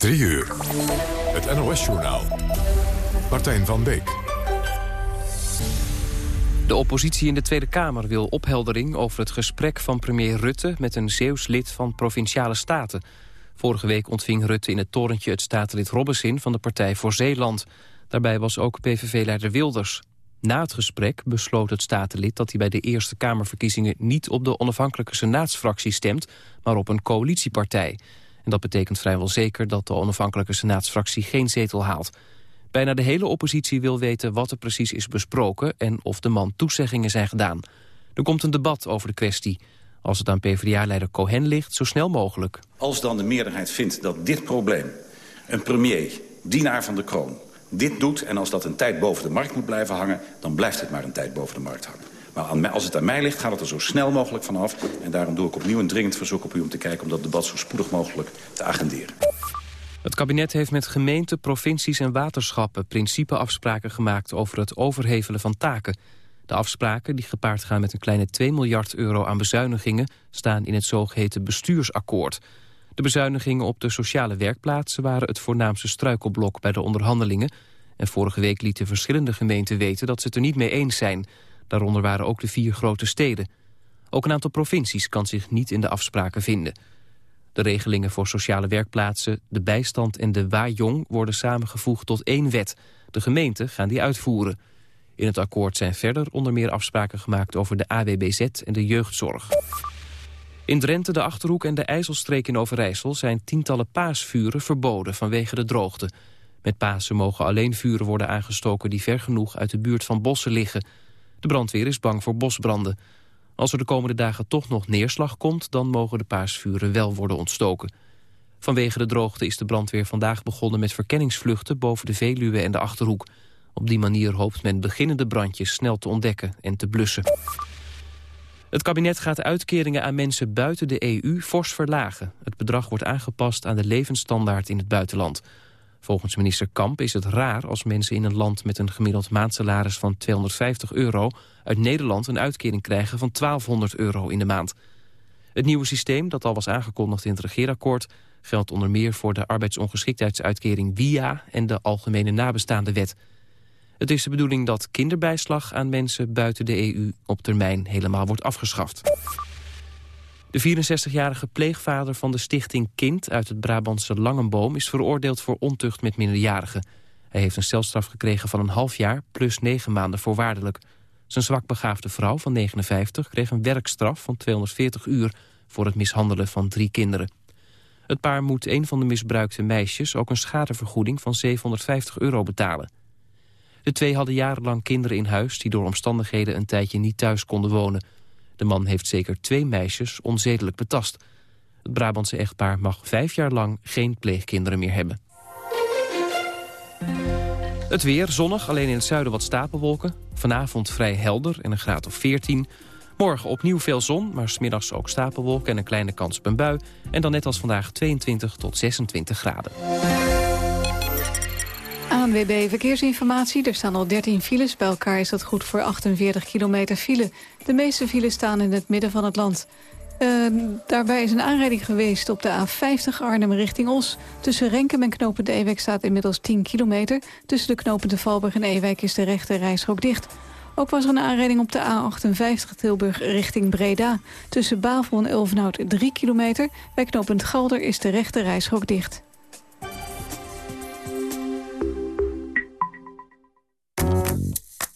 3 uur. Het NOS-journaal. Martijn van Beek. De oppositie in de Tweede Kamer wil opheldering over het gesprek van premier Rutte... met een Zeeuws lid van Provinciale Staten. Vorige week ontving Rutte in het torentje het statenlid Robbesin... van de Partij voor Zeeland. Daarbij was ook PVV-leider Wilders. Na het gesprek besloot het statenlid dat hij bij de Eerste Kamerverkiezingen... niet op de onafhankelijke senaatsfractie stemt, maar op een coalitiepartij... En dat betekent vrijwel zeker dat de onafhankelijke senaatsfractie geen zetel haalt. Bijna de hele oppositie wil weten wat er precies is besproken... en of de man toezeggingen zijn gedaan. Er komt een debat over de kwestie. Als het aan PvdA-leider Cohen ligt, zo snel mogelijk. Als dan de meerderheid vindt dat dit probleem... een premier, dienaar van de kroon, dit doet... en als dat een tijd boven de markt moet blijven hangen... dan blijft het maar een tijd boven de markt hangen. Maar als het aan mij ligt, gaat het er zo snel mogelijk vanaf. En daarom doe ik opnieuw een dringend verzoek op u om te kijken... om dat debat zo spoedig mogelijk te agenderen. Het kabinet heeft met gemeenten, provincies en waterschappen... principeafspraken gemaakt over het overhevelen van taken. De afspraken, die gepaard gaan met een kleine 2 miljard euro aan bezuinigingen... staan in het zogeheten bestuursakkoord. De bezuinigingen op de sociale werkplaatsen... waren het voornaamste struikelblok bij de onderhandelingen... En vorige week lieten verschillende gemeenten weten dat ze het er niet mee eens zijn. Daaronder waren ook de vier grote steden. Ook een aantal provincies kan zich niet in de afspraken vinden. De regelingen voor sociale werkplaatsen, de bijstand en de Wajong... worden samengevoegd tot één wet. De gemeenten gaan die uitvoeren. In het akkoord zijn verder onder meer afspraken gemaakt... over de AWBZ en de jeugdzorg. In Drenthe, de Achterhoek en de IJsselstreek in Overijssel... zijn tientallen paasvuren verboden vanwege de droogte. Met Pasen mogen alleen vuren worden aangestoken... die ver genoeg uit de buurt van bossen liggen... De brandweer is bang voor bosbranden. Als er de komende dagen toch nog neerslag komt... dan mogen de paasvuren wel worden ontstoken. Vanwege de droogte is de brandweer vandaag begonnen met verkenningsvluchten... boven de Veluwe en de Achterhoek. Op die manier hoopt men beginnende brandjes snel te ontdekken en te blussen. Het kabinet gaat uitkeringen aan mensen buiten de EU fors verlagen. Het bedrag wordt aangepast aan de levensstandaard in het buitenland. Volgens minister Kamp is het raar als mensen in een land met een gemiddeld maandsalaris van 250 euro uit Nederland een uitkering krijgen van 1200 euro in de maand. Het nieuwe systeem, dat al was aangekondigd in het regeerakkoord, geldt onder meer voor de arbeidsongeschiktheidsuitkering WIA en de Algemene Nabestaande Wet. Het is de bedoeling dat kinderbijslag aan mensen buiten de EU op termijn helemaal wordt afgeschaft. De 64-jarige pleegvader van de stichting Kind uit het Brabantse Langenboom... is veroordeeld voor ontucht met minderjarigen. Hij heeft een celstraf gekregen van een half jaar plus negen maanden voorwaardelijk. Zijn zwakbegaafde vrouw van 59 kreeg een werkstraf van 240 uur... voor het mishandelen van drie kinderen. Het paar moet een van de misbruikte meisjes ook een schadevergoeding van 750 euro betalen. De twee hadden jarenlang kinderen in huis die door omstandigheden een tijdje niet thuis konden wonen... De man heeft zeker twee meisjes onzedelijk betast. Het Brabantse echtpaar mag vijf jaar lang geen pleegkinderen meer hebben. Het weer, zonnig, alleen in het zuiden wat stapelwolken. Vanavond vrij helder en een graad of 14. Morgen opnieuw veel zon, maar smiddags ook stapelwolken... en een kleine kans op een bui. En dan net als vandaag 22 tot 26 graden. ANWB Verkeersinformatie. Er staan al 13 files. Bij elkaar is dat goed voor 48 kilometer file. De meeste files staan in het midden van het land. Uh, daarbij is een aanrijding geweest op de A50 Arnhem richting Os. Tussen Renkum en Knopen de Ewijk staat inmiddels 10 kilometer. Tussen de knopen de Valburg en Ewijk is de rechte reisrook dicht. Ook was er een aanrijding op de A58 Tilburg richting Breda. Tussen Bavel en Ulvenhout 3 kilometer. Bij knooppunt Galder is de rechte reisrook dicht.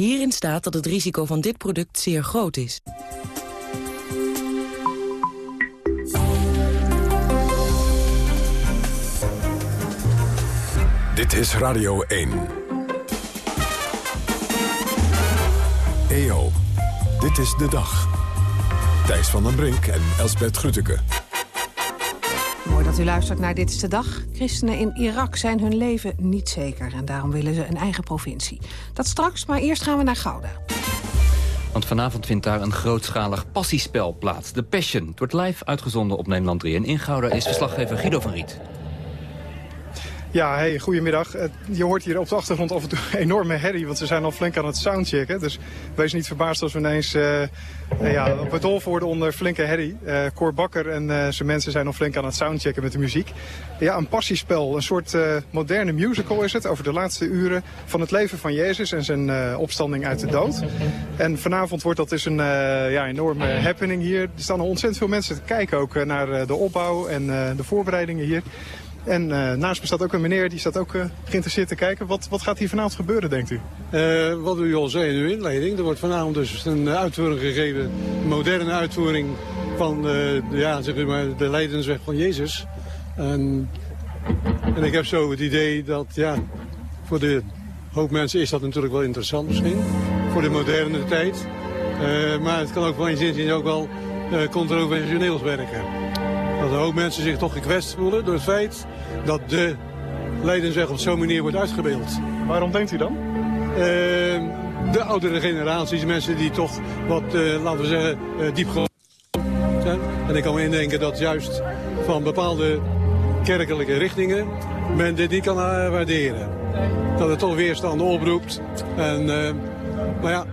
Hierin staat dat het risico van dit product zeer groot is. Dit is Radio 1. EO, dit is de dag. Thijs van den Brink en Elsbert Grütke. Dat u luistert naar Dit is de Dag. Christenen in Irak zijn hun leven niet zeker... en daarom willen ze een eigen provincie. Dat straks, maar eerst gaan we naar Gouda. Want vanavond vindt daar een grootschalig passiespel plaats. De Passion. Het wordt live uitgezonden op Nederland 3. En in Gouda is verslaggever Guido van Riet. Ja, hey, goedemiddag. Je hoort hier op de achtergrond af en toe enorme herrie, want ze zijn al flink aan het soundchecken. Dus wees niet verbaasd als we ineens uh, ja, op het hof worden onder flinke herrie. Uh, Cor Bakker en zijn mensen zijn al flink aan het soundchecken met de muziek. Ja, een passiespel, een soort moderne musical is het, over de laatste uren van het leven van Jezus en zijn opstanding uit de dood. En vanavond wordt dat dus een ja, enorme happening hier. Er staan ontzettend veel mensen te kijken ook naar de opbouw en de voorbereidingen hier. En uh, naast me staat ook een meneer, die staat ook uh, geïnteresseerd te kijken. Wat, wat gaat hier vanavond gebeuren, denkt u? Uh, wat u al zei in uw inleiding, er wordt vanavond dus een uitvoering gegeven. Een moderne uitvoering van ja, zeg maar, de leidensweg van Jezus. En, en ik heb zo het idee dat, ja, voor de hoop mensen is dat natuurlijk wel interessant misschien. Voor de moderne tijd. maar het kan ook van je zin ook wel controversieel werken. Dat een hoop mensen zich toch gekwetst voelen door het feit dat de Leidensweg op zo'n manier wordt uitgebeeld. Waarom denkt u dan? Uh, de oudere generaties, mensen die toch wat, uh, laten we zeggen, uh, diep zijn. En ik kan me indenken dat juist van bepaalde kerkelijke richtingen men dit niet kan waarderen. Dat het toch weerstanden oproept. En, maar ja,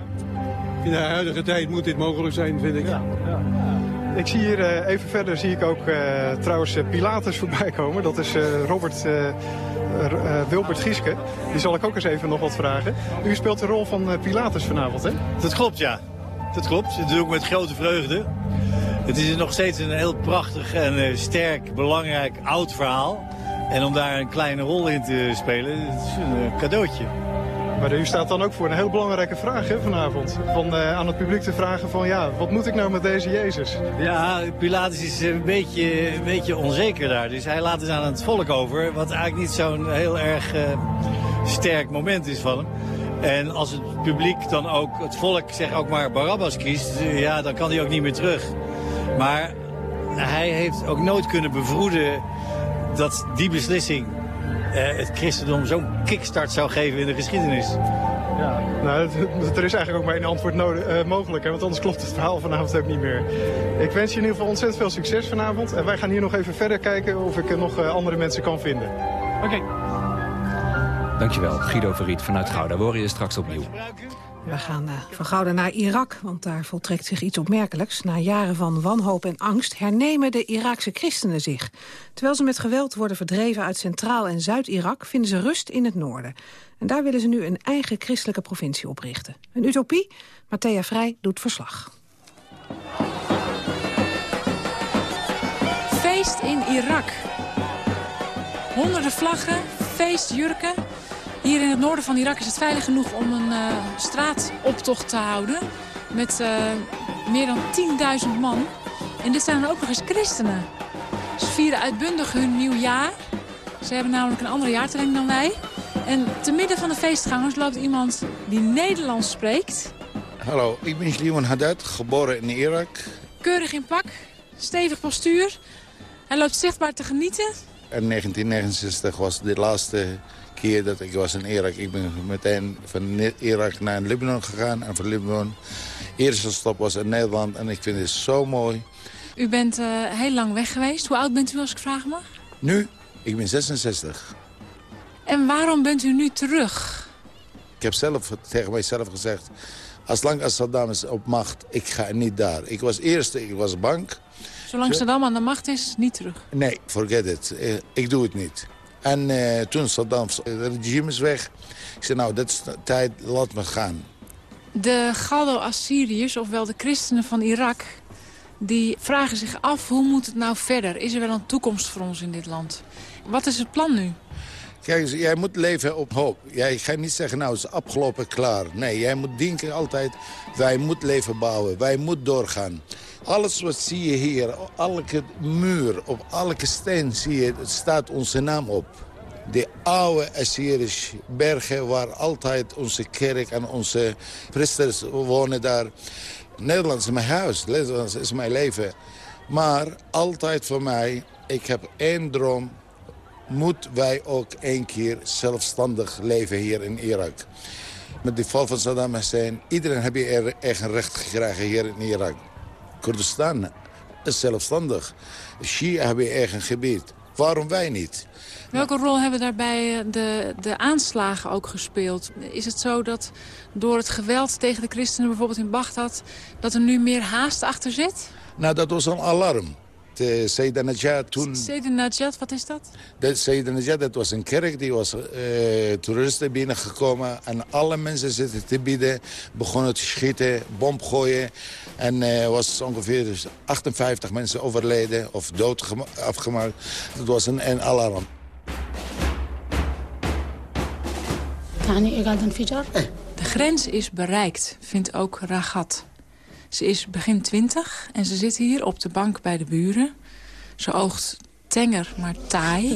in de huidige tijd moet dit mogelijk zijn, vind ik. Ja, ja. Ik zie hier uh, even verder zie ik ook uh, trouwens uh, Pilatus voorbij komen. Dat is Robert Wilbert Gieske. Die zal ik ook eens even nog wat vragen. U speelt de rol van Pilatus vanavond, hè? Dat klopt, ja. Dat klopt. Dat doe ik met grote vreugde. Het is nog steeds een heel prachtig en sterk, belangrijk, oud verhaal. En om daar een kleine rol in te spelen, is een cadeautje. Maar u staat dan ook voor een heel belangrijke vraag hè, vanavond. Van, uh, aan het publiek te vragen van ja, wat moet ik nou met deze Jezus? Ja, Pilatus is een beetje, een beetje onzeker daar. Dus hij laat het aan het volk over. Wat eigenlijk niet zo'n heel erg uh, sterk moment is van hem. En als het publiek dan ook, het volk zeg ook maar Barabbas kiest, ja, dan kan hij ook niet meer terug. Maar hij heeft ook nooit kunnen bevroeden dat die beslissing het christendom zo'n kickstart zou geven in de geschiedenis. Ja, nou, er is eigenlijk ook maar één antwoord nodig, uh, mogelijk, hè, want anders klopt het verhaal vanavond ook niet meer. Ik wens je in ieder geval ontzettend veel succes vanavond. En wij gaan hier nog even verder kijken of ik nog uh, andere mensen kan vinden. Oké. Okay. Dankjewel, Guido Verriet vanuit Gouda. We horen je straks opnieuw. We gaan uh, van Gouda naar Irak, want daar voltrekt zich iets opmerkelijks. Na jaren van wanhoop en angst hernemen de Iraakse christenen zich. Terwijl ze met geweld worden verdreven uit Centraal- en Zuid-Irak... vinden ze rust in het noorden. En daar willen ze nu een eigen christelijke provincie oprichten. Een utopie? Matthea Vrij doet verslag. Feest in Irak. Honderden vlaggen, feestjurken... Hier in het noorden van Irak is het veilig genoeg om een uh, straatoptocht te houden. Met uh, meer dan 10.000 man. En dit zijn dan ook nog eens christenen. Ze vieren uitbundig hun nieuwjaar. Ze hebben namelijk een andere jaartelling dan wij. En te midden van de feestgangers loopt iemand die Nederlands spreekt. Hallo, ik ben Slimon Haddad, geboren in Irak. Keurig in pak, stevig postuur. Hij loopt zichtbaar te genieten. In 1969 was de laatste keer dat ik was in Irak. Ik ben meteen van Irak naar Libanon gegaan. En van Libanon, eerste stop was in Nederland. En ik vind het zo mooi. U bent uh, heel lang weg geweest. Hoe oud bent u als ik vragen mag? Nu? Ik ben 66. En waarom bent u nu terug? Ik heb zelf tegen mijzelf gezegd... als lang als Saddam is op macht, ik ga niet daar. Ik was eerste, ik was bang. Zolang Saddam aan de macht is, niet terug. Nee, forget it. Eh, ik doe het niet. En uh, toen Saddam's regime is weg, ik zei nou, dat is tijd, laat me gaan. De Galdo-Assyriërs, ofwel de christenen van Irak... die vragen zich af, hoe moet het nou verder? Is er wel een toekomst voor ons in dit land? Wat is het plan nu? Kijk, jij moet leven op hoop. Jij gaat niet zeggen, nou, het is afgelopen, klaar. Nee, jij moet denken altijd, wij moeten leven bouwen. Wij moeten doorgaan. Alles wat zie je hier, elke muur, op elke steen zie je, staat onze naam op. De oude Assyrische bergen waar altijd onze kerk en onze priesters wonen daar. Nederland is mijn huis, Nederland is mijn leven. Maar altijd voor mij, ik heb één droom. Moet wij ook één keer zelfstandig leven hier in Irak. Met de val van Saddam Hussein, iedereen heeft er eigen recht gekregen hier in Irak. Kurdistan is zelfstandig. Shia hebben eigen gebied. Waarom wij niet? Welke rol hebben daarbij de, de aanslagen ook gespeeld? Is het zo dat door het geweld tegen de christenen bijvoorbeeld in Bagdad... dat er nu meer haast achter zit? Nou, dat was een alarm uh, Seyda Najat toen... Seyda Najat, wat is dat? De Seyda Najat, dat was een kerk, die was uh, toeristen binnengekomen. En alle mensen zitten te bieden, begonnen te schieten, bom gooien. En er uh, was ongeveer 58 mensen overleden of dood afgemaakt. Dat was een, een alarm. De grens is bereikt, vindt ook Ragat. Ze is begin twintig en ze zit hier op de bank bij de buren. Ze oogt tenger, maar taai.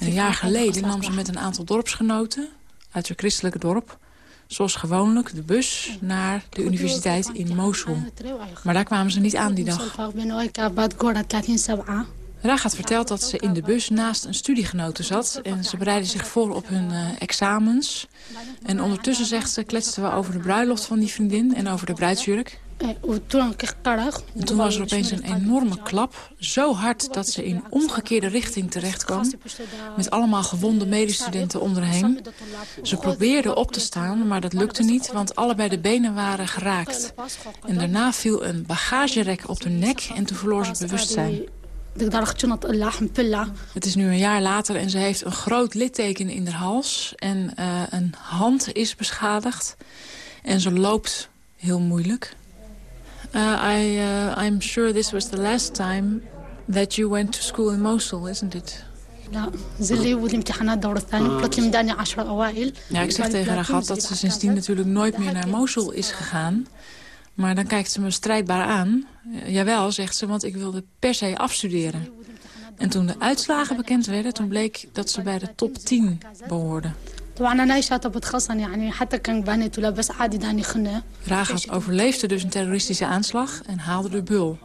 Een jaar geleden nam ze met een aantal dorpsgenoten uit haar christelijke dorp... zoals gewoonlijk de bus naar de universiteit in Mosul. Maar daar kwamen ze niet aan die dag. Ragat vertelt dat ze in de bus naast een studiegenote zat... en ze bereidden zich voor op hun uh, examens. En ondertussen, zegt ze, kletsten we over de bruiloft van die vriendin... en over de bruidsjurk. En toen was er opeens een enorme klap. Zo hard dat ze in omgekeerde richting terecht kwam. Met allemaal gewonde medestudenten onderheen. Ze probeerden op te staan, maar dat lukte niet... want allebei de benen waren geraakt. En daarna viel een bagagerek op de nek en toen verloor ze het bewustzijn. Het is nu een jaar later en ze heeft een groot litteken in haar hals. En uh, een hand is beschadigd. En ze loopt heel moeilijk. Uh, I, uh, I'm sure this was the last time that you went to school in Mosul, isn't it? Ja, ik zeg tegen haar dat ze sindsdien natuurlijk nooit meer naar Mosul is gegaan. Maar dan kijkt ze me strijdbaar aan. Jawel, zegt ze, want ik wilde per se afstuderen. En toen de uitslagen bekend werden, toen bleek dat ze bij de top 10 behoorde. Ragat overleefde dus een terroristische aanslag en haalde de bul.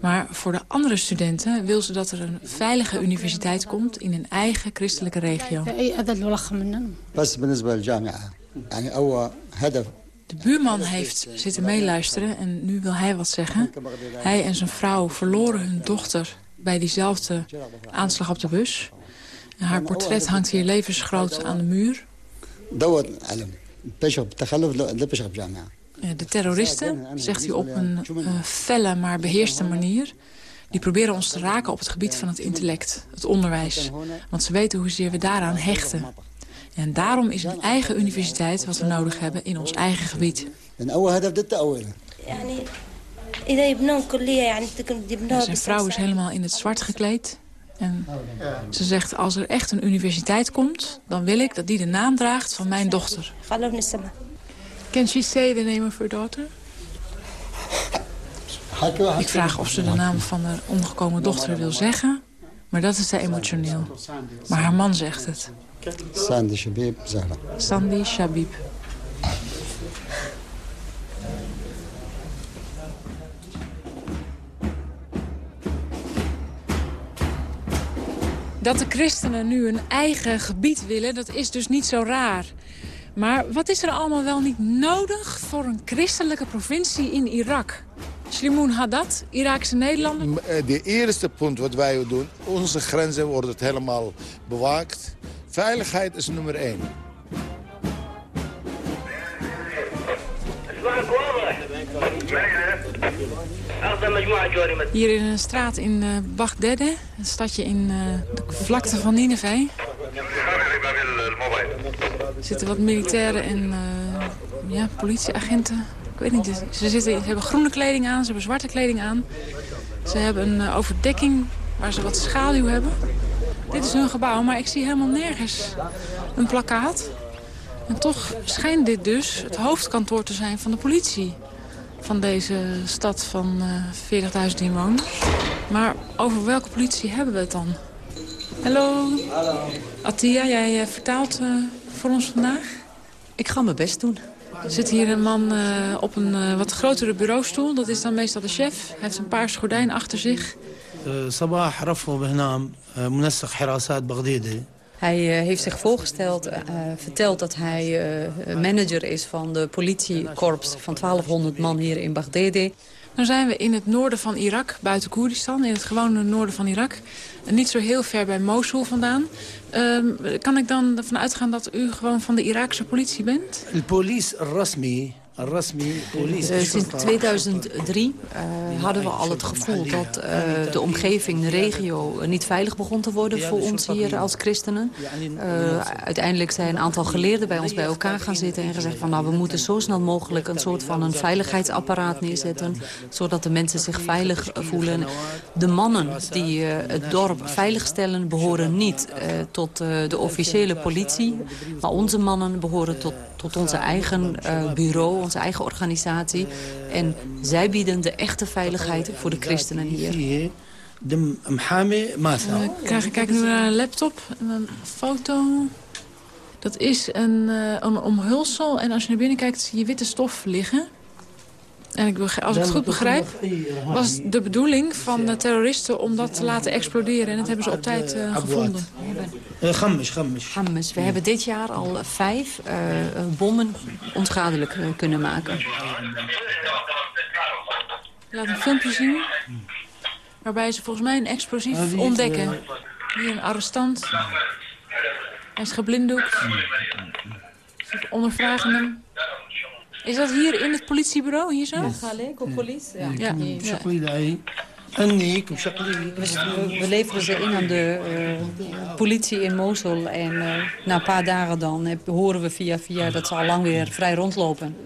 Maar voor de andere studenten wil ze dat er een veilige universiteit komt in een eigen christelijke regio. De buurman heeft zitten meeluisteren en nu wil hij wat zeggen. Hij en zijn vrouw verloren hun dochter bij diezelfde aanslag op de bus. Haar portret hangt hier levensgroot aan de muur. De terroristen, zegt hij op een uh, felle maar beheerste manier... die proberen ons te raken op het gebied van het intellect, het onderwijs. Want ze weten hoezeer we daaraan hechten. En daarom is een eigen universiteit wat we nodig hebben in ons eigen gebied. Zijn vrouw is helemaal in het zwart gekleed. En ze zegt, als er echt een universiteit komt... dan wil ik dat die de naam draagt van mijn dochter. Can she say the name of her daughter? Ik vraag of ze de naam van haar omgekomen dochter wil zeggen. Maar dat is te emotioneel. Maar haar man zegt het. Sandy Shabib Zahra. Sandy Shabib. Dat de christenen nu een eigen gebied willen, dat is dus niet zo raar. Maar wat is er allemaal wel niet nodig voor een christelijke provincie in Irak? Slimoen Haddad, Iraakse Nederlander? Eh, de eerste punt wat wij doen, onze grenzen worden helemaal bewaakt. Veiligheid is nummer één. Hier in een straat in uh, een stadje in eh, de vlakte van Nineveh. zitten wat militairen en eh, ja, politieagenten. Ik weet niet, ze, zitten, ze hebben groene kleding aan, ze hebben zwarte kleding aan. Ze hebben een overdekking waar ze wat schaduw hebben. Dit is hun gebouw, maar ik zie helemaal nergens een plakkaat. En toch schijnt dit dus het hoofdkantoor te zijn van de politie. Van deze stad van uh, 40.000 inwoners. Maar over welke politie hebben we het dan? Hallo. Hallo. Attia, jij uh, vertaalt uh, voor ons vandaag? Ik ga mijn best doen. Er zit hier een man op een wat grotere bureaustoel. Dat is dan meestal de chef. Hij heeft een paars gordijn achter zich. صباح رفض بهنام منسق حراسات بغدادي hij heeft zich voorgesteld, uh, verteld dat hij uh, manager is van de politiekorps van 1200 man hier in Baghdadi. Nu zijn we in het noorden van Irak, buiten Koerdistan, in het gewone noorden van Irak. Niet zo heel ver bij Mosul vandaan. Uh, kan ik dan ervan uitgaan dat u gewoon van de Iraakse politie bent? De politie rasmi Sinds 2003 uh, hadden we al het gevoel dat uh, de omgeving, de regio, niet veilig begon te worden voor ons hier als christenen. Uh, uiteindelijk zijn een aantal geleerden bij ons bij elkaar gaan zitten en gezegd van nou we moeten zo snel mogelijk een soort van een veiligheidsapparaat neerzetten, zodat de mensen zich veilig voelen. De mannen die het dorp veiligstellen behoren niet tot de officiële politie, maar onze mannen behoren tot, tot onze eigen bureau onze eigen organisatie. En zij bieden de echte veiligheid voor de christenen hier. Dan krijg ik kijk nu naar een laptop en een foto. Dat is een, uh, een omhulsel en als je naar binnen kijkt zie je witte stof liggen. En ik, als ik het goed begrijp, was de bedoeling van de terroristen om dat te laten exploderen. En dat hebben ze op tijd uh, gevonden. Gammes, gammes. We hebben dit jaar al vijf uh, bommen onschadelijk uh, kunnen maken. Laat een filmpje zien. Waarbij ze volgens mij een explosief ontdekken. Hier een arrestant. Hij is geblinddoekt. Ze ondervragen hem. Is dat hier in het politiebureau, hier zo? Ja, politie. Ja. We leveren ze in aan de uh, politie in Mosul. En uh, na een paar dagen dan heb, horen we via via dat ze al lang weer vrij rondlopen.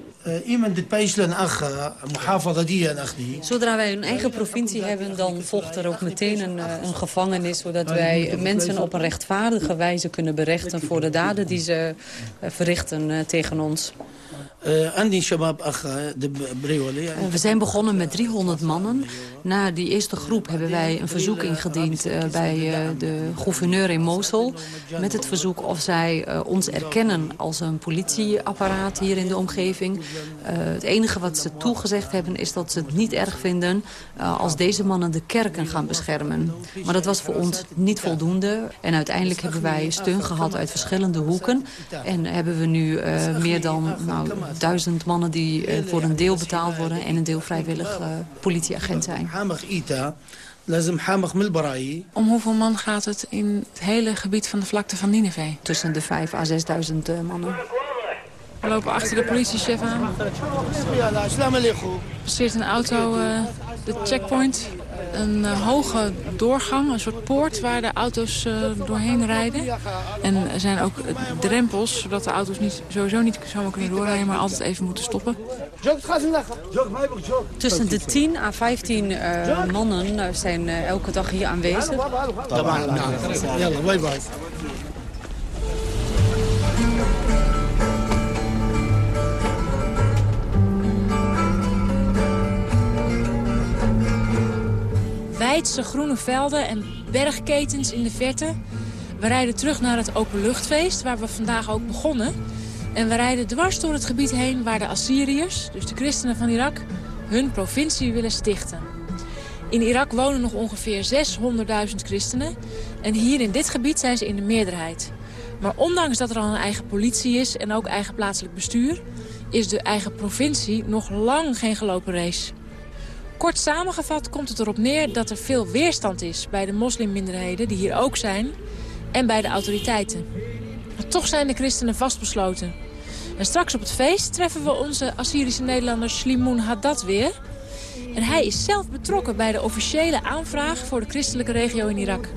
Zodra wij een eigen provincie hebben, dan volgt er ook meteen een, een gevangenis... zodat wij mensen op een rechtvaardige wijze kunnen berechten... voor de daden die ze verrichten tegen ons. We zijn begonnen met 300 mannen. Na die eerste groep hebben wij een verzoek ingediend bij de gouverneur in Mosul. Met het verzoek of zij ons erkennen als een politieapparaat hier in de omgeving. het enige wat ze toegezegd hebben is dat ze het niet erg vinden als deze mannen de kerken gaan beschermen. Maar dat was voor ons niet voldoende. En uiteindelijk hebben wij steun gehad uit verschillende hoeken. En hebben we nu meer dan nou, duizend mannen die uh, voor een deel betaald worden... en een deel vrijwillig uh, politieagent zijn. Om hoeveel man gaat het in het hele gebied van de vlakte van Nineveh? Tussen de 5 à 6.000 uh, mannen. We lopen achter de politiechef aan. Er passeert een auto uh, de checkpoint een uh, hoge doorgang, een soort poort waar de auto's uh, doorheen rijden. En er zijn ook drempels, zodat de auto's niet, sowieso niet zomaar kunnen doorrijden, maar altijd even moeten stoppen. Tussen de 10 à 15 uh, mannen zijn elke dag hier aanwezig. Weidse groene velden en bergketens in de verte. We rijden terug naar het openluchtfeest, waar we vandaag ook begonnen. En we rijden dwars door het gebied heen waar de Assyriërs, dus de christenen van Irak, hun provincie willen stichten. In Irak wonen nog ongeveer 600.000 christenen. En hier in dit gebied zijn ze in de meerderheid. Maar ondanks dat er al een eigen politie is en ook eigen plaatselijk bestuur... is de eigen provincie nog lang geen gelopen race. Kort samengevat komt het erop neer dat er veel weerstand is... bij de moslimminderheden, die hier ook zijn, en bij de autoriteiten. Maar toch zijn de christenen vastbesloten. En straks op het feest treffen we onze Assyrische Nederlander Slimoen Haddad weer. En hij is zelf betrokken bij de officiële aanvraag voor de christelijke regio in Irak.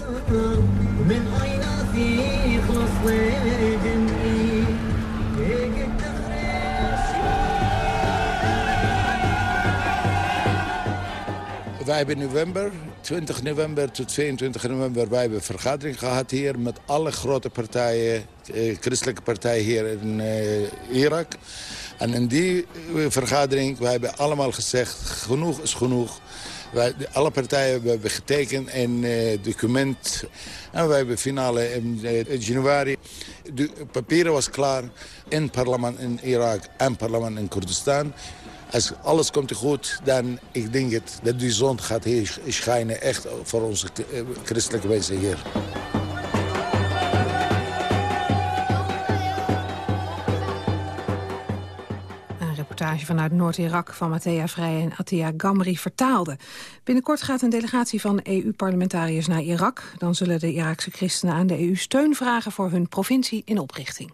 Wij hebben november, 20 november tot 22 november... wij hebben een vergadering gehad hier met alle grote partijen... Eh, christelijke partijen hier in eh, Irak. En in die eh, vergadering, wij hebben allemaal gezegd... genoeg is genoeg. Wij, alle partijen hebben getekend in het document. En wij hebben finale in, januari. De papieren was klaar in parlement in Irak en parlement in Kurdistan. Als alles komt goed, dan ik denk het, dat die zon gaat hier schijnen echt voor onze christelijke mensen hier. Een reportage vanuit Noord-Irak van Matthea Vrij en Attia Gamri vertaalde. Binnenkort gaat een delegatie van EU-parlementariërs naar Irak. Dan zullen de Iraakse christenen aan de EU steun vragen voor hun provincie in oprichting.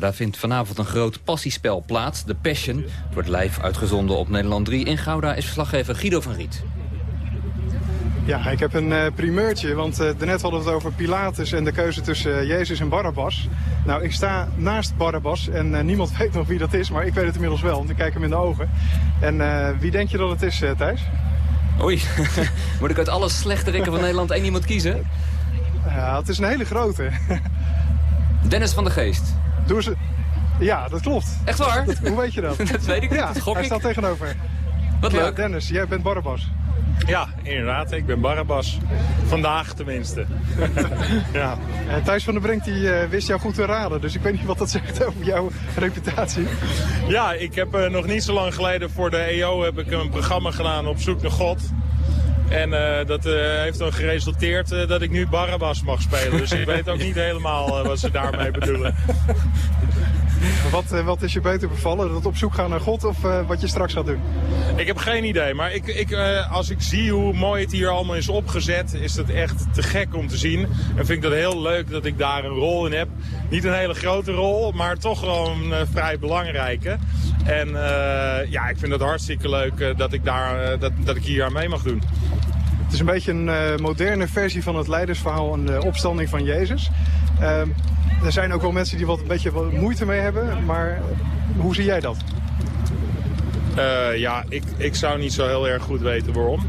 Daar vindt vanavond een groot passiespel plaats. The Passion. Het wordt live uitgezonden op Nederland 3. In Gouda is verslaggever Guido van Riet. Ja, ik heb een eh, primeurtje, want uh, daarnet hadden we het over Pilatus en de keuze tussen eh, Jezus en Barabbas. Nou, ik sta naast Barabbas en niemand weet nog wie dat is, maar ik weet het inmiddels wel, want ik kijk hem in de ogen. En wie denk je dat het is, Thijs? Oei, moet ik uit alle slechterikken van Nederland één iemand kiezen? Ja, het is een hele grote. Dennis van de Geest. Doe ze. Ja, dat klopt. Echt waar? Dat- hoe weet je dat? Dat weet ik niet, Ja, dat gok hij ik. staat tegenover. Wat Ja, leuk. Dennis, jij bent Barabbas. Ja, inderdaad. Ik ben Barabbas. Vandaag tenminste. ja. En Thijs van der Brink die, eh, wist jou goed te raden, dus ik weet niet wat dat zegt over jouw reputatie. ja, ik heb eh, nog niet zo lang geleden voor de EO heb ik een programma gedaan op zoek naar God. En eh, dat eh, heeft dan geresulteerd eh, dat ik nu Barabbas mag spelen. Dus ik weet ook niet helemaal wat ze daarmee bedoelen. Wat, wat is je beter bevallen? Dat op zoek gaan naar God of wat je straks gaat doen? Ik heb geen idee, maar ik, ik, als ik zie hoe mooi het hier allemaal is opgezet, is het echt te gek om te zien. En vind ik dat heel leuk dat ik daar een rol in heb. Niet een hele grote rol, maar toch wel een vrij belangrijke. En eh, ja, ik vind het hartstikke leuk eh, dat, ik daar, eh, dat, dat ik hier aan mee mag doen. Het is een beetje een moderne versie van het leidersverhaal en de opstanding van Jezus. Er zijn ook wel mensen die wat een beetje wat moeite mee hebben, maar hoe zie jij dat? Ja, ik, ik zou niet zo heel erg goed weten waarom.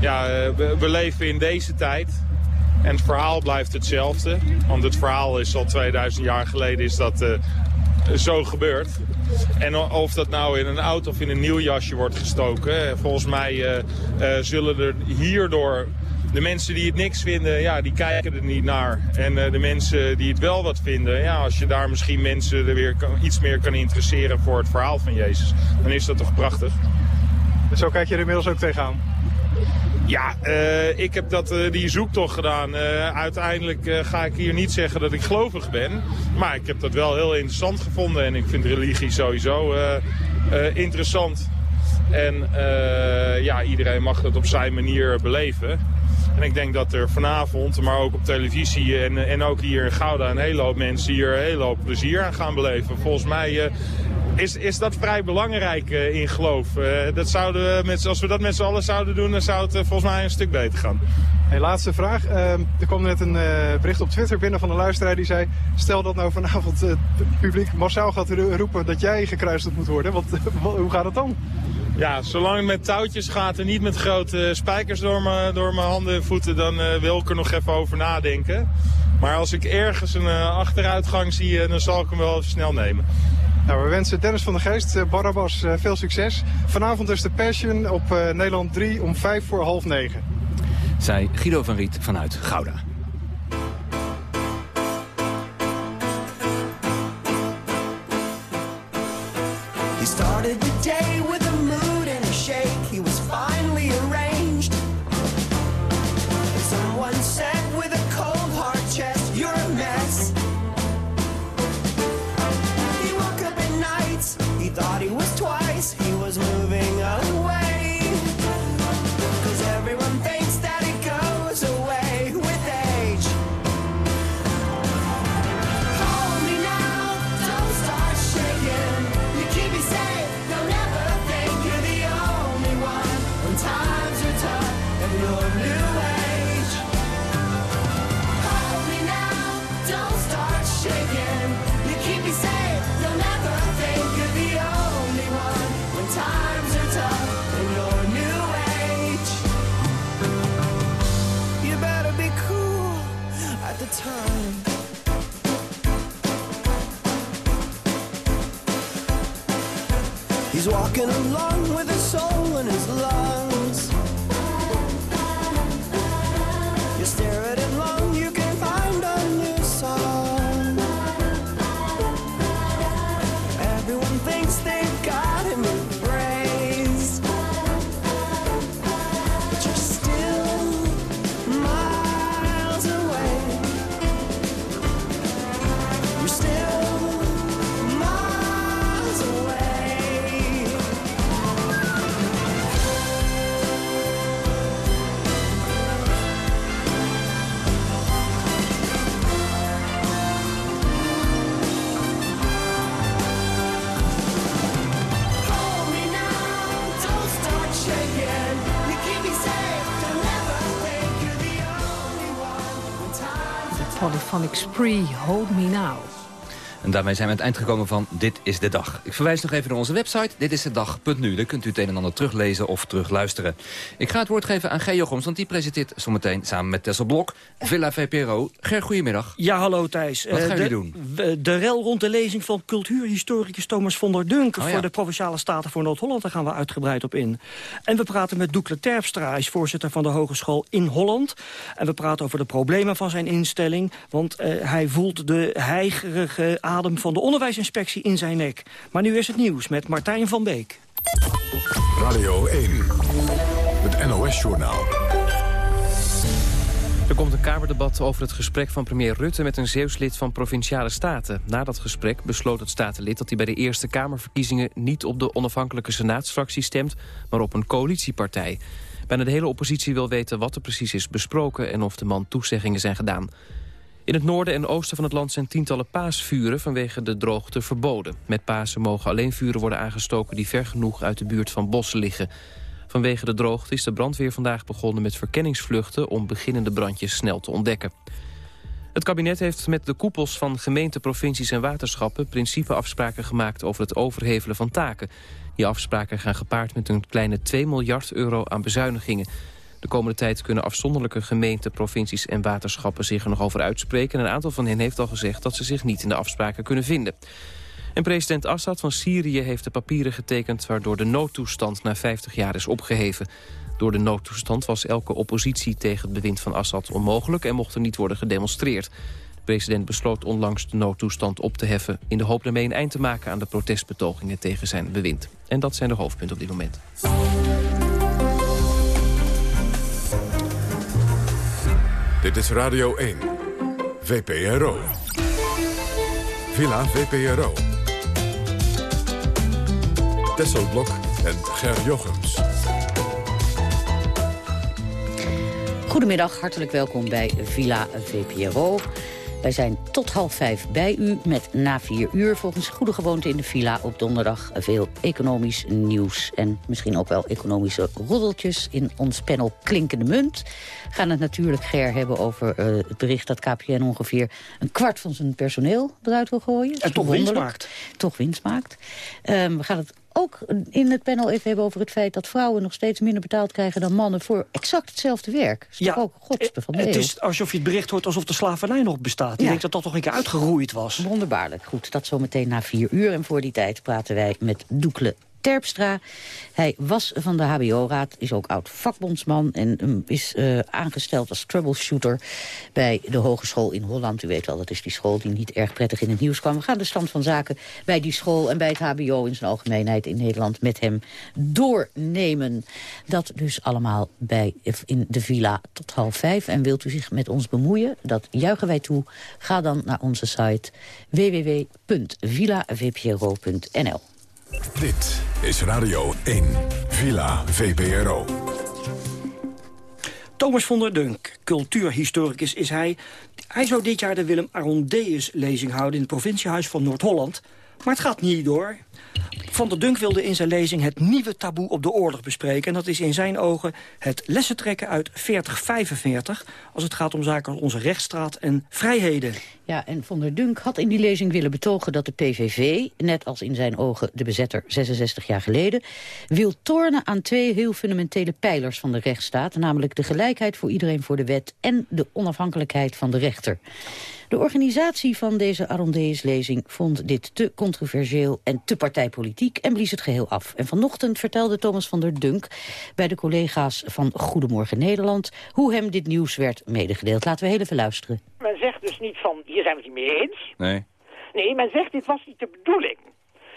Ja, we, we leven in deze tijd. En het verhaal blijft hetzelfde. Want het verhaal is al 2000 jaar geleden is dat zo gebeurd. En of dat nou in een oud of in een nieuw jasje wordt gestoken. eh, Volgens mij eh, eh, zullen er hierdoor de mensen die het niks vinden, ja, die kijken er niet naar. En de mensen die het wel wat vinden, ja, als je daar misschien mensen er weer iets meer kan interesseren voor het verhaal van Jezus, dan is dat toch prachtig. Zo kijk je er inmiddels ook tegenaan. Ja, eh, ik heb dat, eh, die zoektocht gedaan. Eh, uiteindelijk ga ik hier niet zeggen dat ik gelovig ben. Maar ik heb dat wel heel interessant gevonden. En ik vind religie sowieso interessant. En ja, iedereen mag dat op zijn manier beleven. En ik denk dat er vanavond, maar ook op televisie en, en ook hier in Gouda... een hele hoop mensen hier een hele hoop plezier aan gaan beleven. Volgens mij is, is dat vrij belangrijk eh, in geloof. Eh, dat zouden we met, als we dat met z'n allen zouden doen, dan zou het eh, volgens mij een stuk beter gaan. Hey, laatste vraag. Ehm, er kwam net een bericht op Twitter binnen van een luisteraar die zei... stel dat nou vanavond het publiek massaal gaat ro- roepen dat jij gekruisigd moet worden. Wat, hoe gaat het dan? Ja, zolang het met touwtjes gaat en niet met grote spijkers door mijn, door mijn handen en voeten, dan wil ik er nog even over nadenken. Maar als ik ergens een achteruitgang zie, dan zal ik hem wel even snel nemen. Nou, we wensen Dennis van der Geest, eh, Barabbas, eh, veel succes. Vanavond is de Passion op eh, Nederland 3 om 5 voor half 9. Zij Guido van Riet vanuit Gouda. He started the day Walking along with his soul in his lungs. Spree, Hold Me Now. Daarmee zijn we aan het eind gekomen van Dit is de Dag. Ik verwijs nog even naar onze website. Daar kunt u het een en ander teruglezen of terugluisteren. Ik ga het woord geven aan Ger Jochems, want die presenteert zometeen samen met Tessel Blok Villa VPRO. Ger, goedemiddag. Ja, hallo Thijs. Wat Eh, gaan de, jullie doen? we- De rel rond de lezing van cultuurhistoricus Thomas von der Dunk... Oh, ja. voor de Provinciale Staten voor Noord-Holland. Daar gaan we uitgebreid op in. En we praten met Doekle Terpstra. Hij is voorzitter van de Hogeschool in Holland. En we praten over de problemen van zijn instelling. Want eh, hij voelt de heigerige adem van de onderwijsinspectie in zijn nek. Maar nu is het nieuws met Martijn van Beek. Radio 1, het NOS-journaal. De komt een Kamerdebat over het gesprek van premier Rutte... met een Zeeuws-lid van Provinciale Staten. Na dat gesprek besloot het statenlid dat hij bij de Eerste Kamerverkiezingen... niet op de onafhankelijke senaatsfractie stemt, maar op een coalitiepartij. Bijna de hele oppositie wil weten wat er precies is besproken... en of de man toezeggingen zijn gedaan. In het noorden en oosten van het land zijn tientallen paasvuren vanwege de droogte verboden. Met Pasen mogen alleen vuren worden aangestoken die ver genoeg uit de buurt van bossen liggen. Vanwege de droogte is de brandweer vandaag begonnen met verkenningsvluchten om beginnende brandjes snel te ontdekken. Het kabinet heeft met de koepels van gemeenten, provincies en waterschappen principeafspraken gemaakt over het overhevelen van taken. Die afspraken gaan gepaard met een kleine 2 miljard euro aan bezuinigingen. De komende tijd kunnen afzonderlijke gemeenten, provincies en waterschappen zich er nog over uitspreken. En een aantal van hen heeft al gezegd dat ze zich niet in de afspraken kunnen vinden. En president Assad van Syrië heeft de papieren getekend... waardoor de noodtoestand na 50 jaar is opgeheven. Door de noodtoestand was elke oppositie tegen het bewind van Assad onmogelijk... en mocht er niet worden gedemonstreerd. De president besloot onlangs de noodtoestand op te heffen... in de hoop daarmee een eind te maken aan de protestbetogingen tegen zijn bewind. En dat zijn de hoofdpunten op dit moment. Dit is Radio 1. VPRO. Villa VPRO. Tesselblok en Ger Jochems. Goedemiddag, hartelijk welkom bij Villa VPRO. Wij zijn tot half vijf bij u met na vier uur volgens goede gewoonte in de villa op donderdag veel economisch nieuws en misschien ook wel economische roddeltjes in ons panel Klinkende Munt. We gaan het natuurlijk Ger hebben over uh, het bericht dat KPN ongeveer een kwart van zijn personeel eruit wil gooien. En toch winst maakt. Toch winst maakt. Um, we gaan het ook in het panel even hebben over het feit dat vrouwen nog steeds minder betaald krijgen dan mannen voor exact hetzelfde werk. Is ja, ook van de Het is alsof je het bericht hoort alsof de slavernij nog bestaat. Ja. denkt dat dat toch een keer uitgeroeid was. Wonderbaarlijk. Goed, dat zometeen na vier uur. En voor die tijd praten wij met Doekle Terpstra. Hij was van de HBO-raad, is ook oud-vakbondsman... en um, is uh, aangesteld als troubleshooter bij de Hogeschool in Holland. U weet wel, dat is die school die niet erg prettig in het nieuws kwam. We gaan de stand van zaken bij die school en bij het HBO in zijn algemeenheid in Nederland... met hem doornemen. Dat dus allemaal bij, in de villa tot half vijf. En wilt u zich met ons bemoeien, dat juichen wij toe. Ga dan naar onze site www.villavpro.nl. Dit is Radio 1, Villa VPRO. Thomas von der Dunk, cultuurhistoricus is hij. Hij zou dit jaar de Willem Arondeus-lezing houden... in het provinciehuis van Noord-Holland. Maar het gaat niet door. Van der Dunk wilde in zijn lezing het nieuwe taboe op de oorlog bespreken. En dat is in zijn ogen het lessen trekken uit 4045... als het gaat om zaken als onze rechtsstraat en vrijheden. Ja, en Van der Dunk had in die lezing willen betogen dat de PVV... net als in zijn ogen de bezetter 66 jaar geleden... wil tornen aan twee heel fundamentele pijlers van de rechtsstaat... namelijk de gelijkheid voor iedereen voor de wet... en de onafhankelijkheid van de rechter. De organisatie van deze Arondees-lezing vond dit te controversieel en te partijpolitiek en blies het geheel af. En vanochtend vertelde Thomas van der Dunk bij de collega's van Goedemorgen Nederland hoe hem dit nieuws werd medegedeeld. Laten we heel even luisteren. Men zegt dus niet van, hier zijn we het niet mee eens. Nee. Nee, men zegt, dit was niet de bedoeling.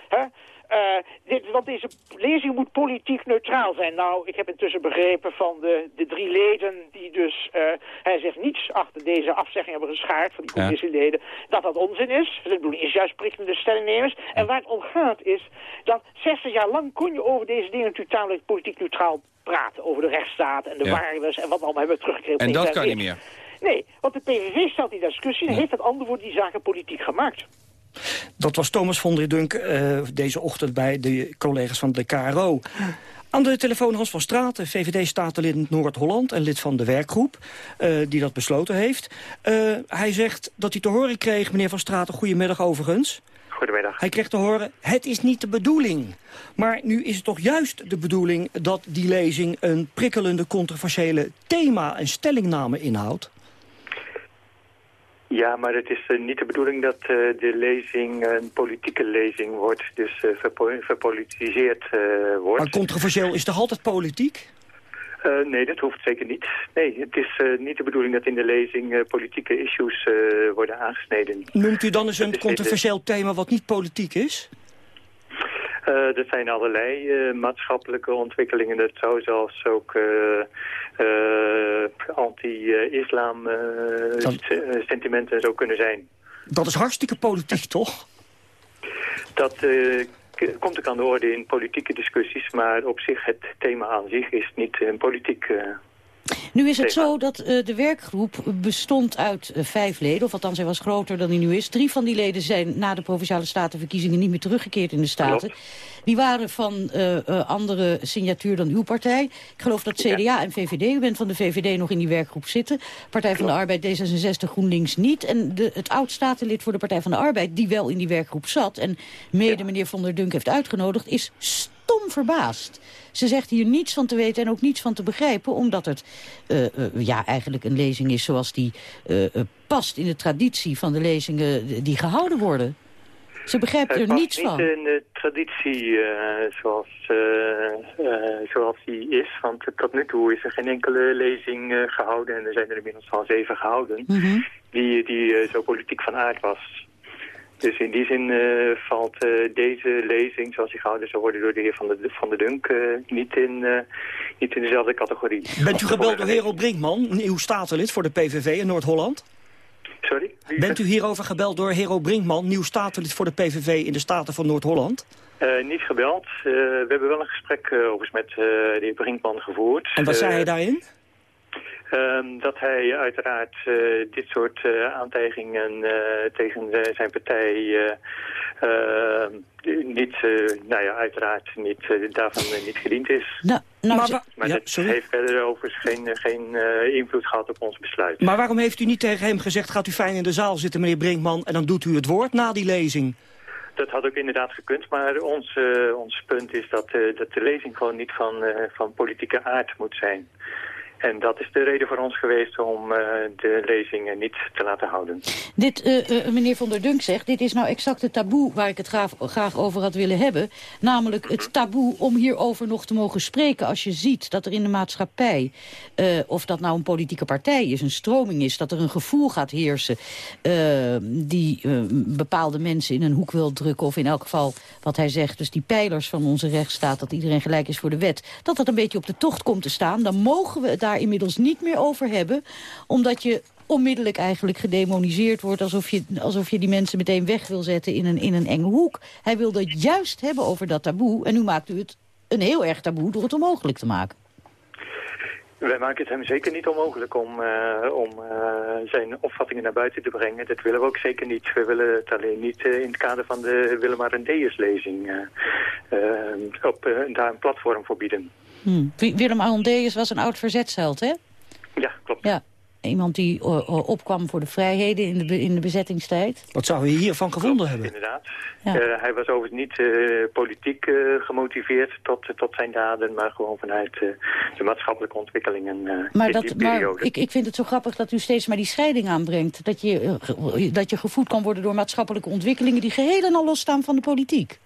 Huh? Uh, dit, want deze lezing moet politiek neutraal zijn. Nou, ik heb intussen begrepen van de, de drie leden die dus, uh, hij zegt niets achter deze afzegging hebben geschaard van die commissieleden, ja. dat dat onzin is. De bedoeling is juist prikkende stellingnemers. En waar het om gaat is dat 60 jaar lang kon je over deze dingen natuurlijk tamelijk politiek neutraal praten. Over de rechtsstaat en de ja. waardes en wat allemaal hebben we teruggekregen. En dat kan niet meer. Nee, want de PVV stelt die discussie en ja. heeft het antwoord die zaken politiek gemaakt. Dat was Thomas von der Dunk uh, deze ochtend bij de collega's van de KRO. Aan de telefoon Hans van Straten, VVD-statenlid Noord-Holland... en lid van de werkgroep uh, die dat besloten heeft. Uh, hij zegt dat hij te horen kreeg, meneer van Straten... goedemiddag overigens. Goedemiddag. Hij kreeg te horen, het is niet de bedoeling. Maar nu is het toch juist de bedoeling dat die lezing... een prikkelende, controversiële thema en stellingname inhoudt? Ja, maar het is uh, niet de bedoeling dat uh, de lezing een politieke lezing wordt, dus uh, verpo verpolitiseerd wordt. Maar controversieel is toch altijd politiek? nee, dat hoeft zeker niet. Nee, het is niet de bedoeling dat in de lezing politieke issues worden aangesneden. Noemt u dan eens een controversieel thema wat niet politiek is? Uh, er zijn allerlei uh, maatschappelijke ontwikkelingen. Dat zou zelfs ook uh, anti-islam sentimenten zo kunnen zijn. Dat is hartstikke politiek, toch? Dat komt ook aan de orde in politieke discussies, maar op zich het thema aan zich is niet een politiek nu is het zo dat uh, de werkgroep bestond uit uh, vijf leden, of althans hij was groter dan hij nu is. Drie van die leden zijn na de Provinciale Statenverkiezingen niet meer teruggekeerd in de Staten. Klopt. Die waren van uh, andere signatuur dan uw partij. Ik geloof dat CDA ja. en VVD, u bent van de VVD nog in die werkgroep zitten. Partij van de Arbeid, D66, GroenLinks niet. En de, het oud-statenlid voor de Partij van de Arbeid, die wel in die werkgroep zat... en mede ja. meneer Van der Dunk heeft uitgenodigd, is stom verbaasd. Ze zegt hier niets van te weten en ook niets van te begrijpen... omdat het uh, uh, ja, eigenlijk een lezing is zoals die uh, past in de traditie van de lezingen die gehouden worden. Ze begrijpt er niets niet van. in de traditie zoals, zoals die is. Want tot nu toe is er geen enkele lezing gehouden. En er zijn er inmiddels al zeven gehouden. -hmm. Die, die zo politiek van aard was. Dus in die zin uh, valt uh, deze lezing, zoals die gehouden zou worden door de heer Van, de, van der Dunk, uh, niet, in, niet in dezelfde categorie. Bent u gebeld door Herold Brinkman, nieuw statenlid voor de PVV in Noord-Holland? Sorry? Bent u hierover gebeld door Hero Brinkman, nieuw statenlid voor de PVV in de Staten van Noord-Holland? niet gebeld. we hebben wel een gesprek overigens met de heer Brinkman gevoerd. En wat zei hij daarin? Um, dat hij uiteraard uh, dit soort uh, aantijgingen uh, tegen zijn partij niet, nou ja, uiteraard niet, daarvan niet gediend is. Nou, nou, maar maar ja, dat heeft verder overigens geen, geen invloed gehad op ons besluit. Maar waarom heeft u niet tegen hem gezegd, gaat u fijn in de zaal zitten, meneer Brinkman, en dan doet u het woord na die lezing? Dat had ook inderdaad gekund, maar ons, uh, ons punt is dat, uh, dat de lezing gewoon niet van, uh, van politieke aard moet zijn. En dat is de reden voor ons geweest om uh, de lezingen niet te laten houden. Dit, uh, meneer Van der Dunk zegt, dit is nou exact het taboe waar ik het graag, graag over had willen hebben. Namelijk het taboe om hierover nog te mogen spreken. Als je ziet dat er in de maatschappij, of dat nou een politieke partij is, een stroming is, dat er een gevoel gaat heersen die bepaalde mensen in een hoek wil drukken. Of in elk geval, wat hij zegt, dus die pijlers van onze rechtsstaat, dat iedereen gelijk is voor de wet. Dat dat een beetje op de tocht komt te staan, dan mogen we het daar inmiddels niet meer over hebben. Omdat je onmiddellijk eigenlijk gedemoniseerd wordt... alsof je, alsof je die mensen meteen weg wil zetten in een, in een enge hoek. Hij wilde het juist hebben over dat taboe. En nu maakt u het een heel erg taboe door het onmogelijk te maken. Wij maken het hem zeker niet onmogelijk om, uh, om uh, zijn opvattingen naar buiten te brengen. Dat willen we ook zeker niet. We willen het alleen niet uh, in het kader van de Willem Arendeus-lezing daar een platform voor bieden. Hmm. Willem Arendeus was een oud verzetsheld, hè? Ja, klopt. Ja. Iemand die uh, opkwam voor de vrijheden in de, in de bezettingstijd. Wat zou je hiervan gevonden Klopt, hebben? Inderdaad. Ja. Uh, hij was overigens niet uh, politiek gemotiveerd tot, tot zijn daden... maar gewoon vanuit de maatschappelijke ontwikkelingen maar in dat, die periode. Maar ik, ik vind het zo grappig dat u steeds maar die scheiding aanbrengt. Dat je, dat je gevoed kan worden door maatschappelijke ontwikkelingen... die geheel en al losstaan van de politiek.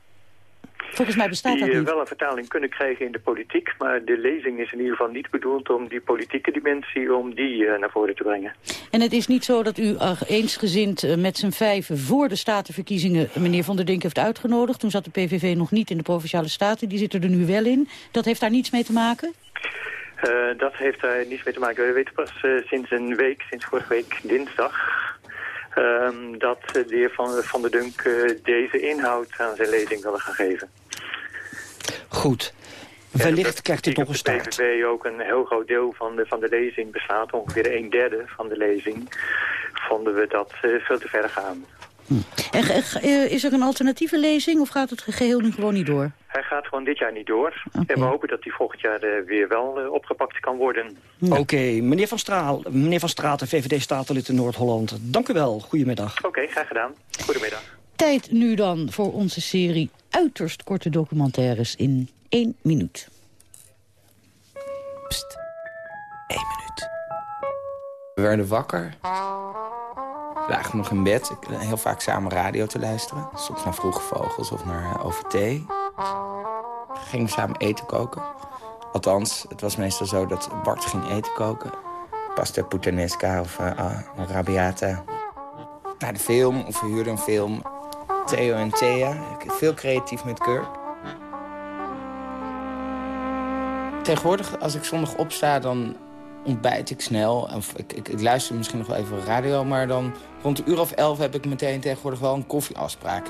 Volgens mij bestaat die dat niet. wel een vertaling kunnen krijgen in de politiek. Maar de lezing is in ieder geval niet bedoeld om die politieke dimensie om die uh, naar voren te brengen. En het is niet zo dat u uh, eensgezind met z'n vijven voor de statenverkiezingen meneer Van der Dink heeft uitgenodigd. Toen zat de PVV nog niet in de Provinciale Staten. Die zit er nu wel in. Dat heeft daar niets mee te maken? Uh, dat heeft daar niets mee te maken. We weten pas uh, sinds een week, sinds vorige week dinsdag... Um, dat de heer Van, van der Dunk uh, deze inhoud aan zijn lezing willen gaan geven. Goed. Wellicht krijgt dit nog een start. De PVV ook een heel groot deel van de, van de lezing bestaat. Ongeveer een derde van de lezing. Vonden we dat uh, veel te ver gaan. Hm. En uh, is er een alternatieve lezing of gaat het geheel nu gewoon niet door? Hij gaat gewoon dit jaar niet door. Okay. En we hopen dat hij volgend jaar uh, weer wel uh, opgepakt kan worden. Ja. Oké, okay. meneer Van Straal, meneer Van Straten, VVD-statenlid in Noord-Holland. Dank u wel, goedemiddag. Oké, okay, graag gedaan. Goedemiddag. Tijd nu dan voor onze serie uiterst korte documentaires in één minuut. Pst, één minuut. We werden wakker lag nog in bed. Heel vaak samen radio te luisteren. Soms naar Vroege Vogels of naar eh, OVT. Gingen samen eten koken. Althans, het was meestal zo dat Bart ging eten koken. Pasta puttanesca of uh. Naar de film of verhuurde een film. Theo en Thea. Veel creatief met Kirk. Tegenwoordig, als ik zondag opsta, dan ontbijt ik snel. Of ik, ik, luister misschien nog wel even radio, maar dan rond de uur of elf heb ik meteen tegenwoordig wel een koffieafspraak.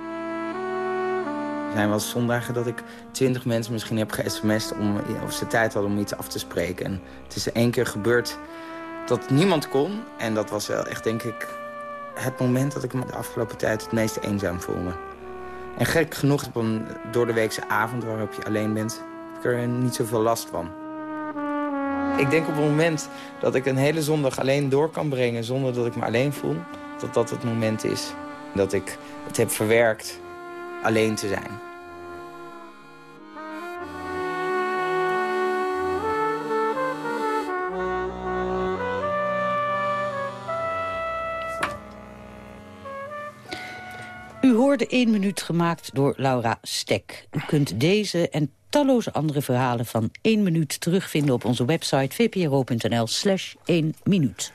Er zijn wel zondagen dat ik twintig mensen misschien heb ge-sms'd... om of ze tijd hadden om iets af te spreken. En het is één keer gebeurd dat niemand kon. En dat was wel echt, denk ik, het moment dat ik me de afgelopen tijd het meest eenzaam voelde. En gek genoeg op een door de weekse avond waarop je alleen bent... heb ik er niet zoveel last van. Ik denk op het moment dat ik een hele zondag alleen door kan brengen... zonder dat ik me alleen voel, dat dat het moment is. Dat ik het heb verwerkt alleen te zijn. U hoorde één minuut gemaakt door Laura Stek. U kunt deze en talloze andere verhalen van één minuut terugvinden op onze website vpro.nl slash 1 minuut.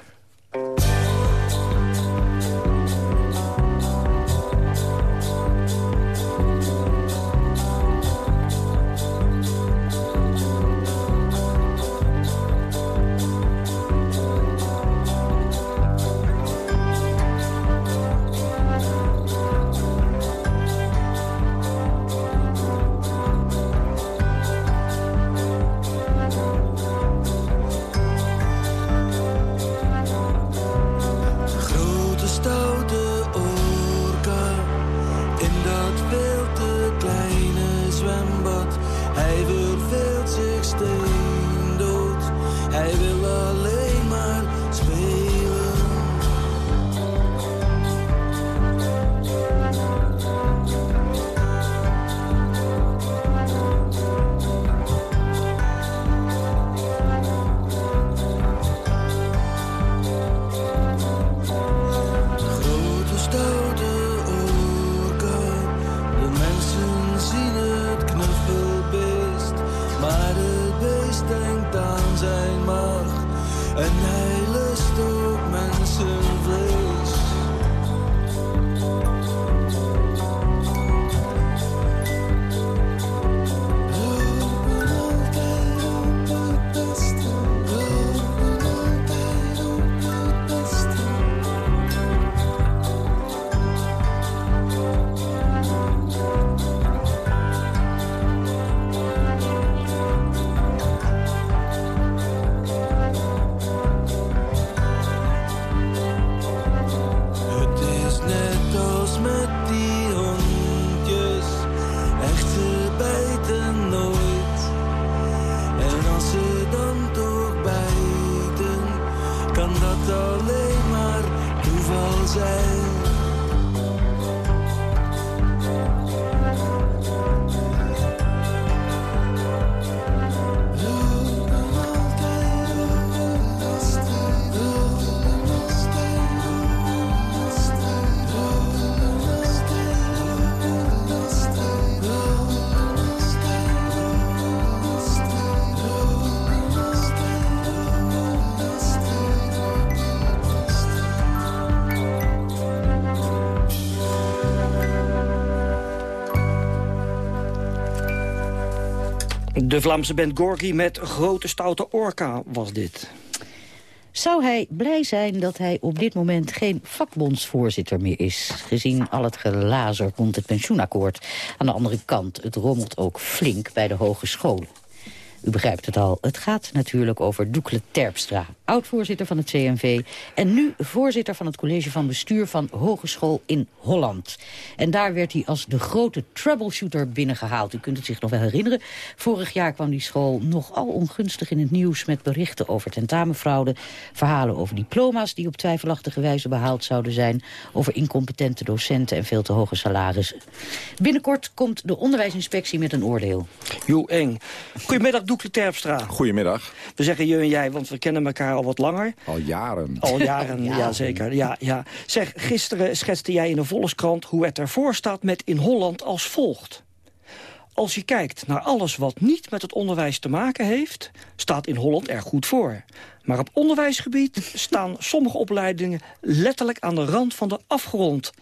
De Vlaamse band Gorky met Grote Stoute Orka was dit. Zou hij blij zijn dat hij op dit moment geen vakbondsvoorzitter meer is... gezien al het gelazer rond het pensioenakkoord. Aan de andere kant, het rommelt ook flink bij de hogescholen. U begrijpt het al, het gaat natuurlijk over Doekle Terpstra... oud-voorzitter van het CNV en nu voorzitter van het college van bestuur... van Hogeschool in Holland. En daar werd hij als de grote troubleshooter binnengehaald. U kunt het zich nog wel herinneren. Vorig jaar kwam die school nogal ongunstig in het nieuws... met berichten over tentamenfraude, verhalen over diploma's... die op twijfelachtige wijze behaald zouden zijn... over incompetente docenten en veel te hoge salarissen. Binnenkort komt de onderwijsinspectie met een oordeel. Jo Eng. Goedemiddag, Doekle Terpstra. Goedemiddag. We zeggen je en jij, want we kennen elkaar al wat langer. Al jaren. Al jaren, ja, zeker. Ja, ja. Zeg, gisteren schetste jij in de Volkskrant hoe het ervoor staat met in Holland als volgt. Als je kijkt naar alles wat niet met het onderwijs te maken heeft... staat in Holland er goed voor. Maar op onderwijsgebied staan sommige opleidingen letterlijk aan de rand van de afgrond.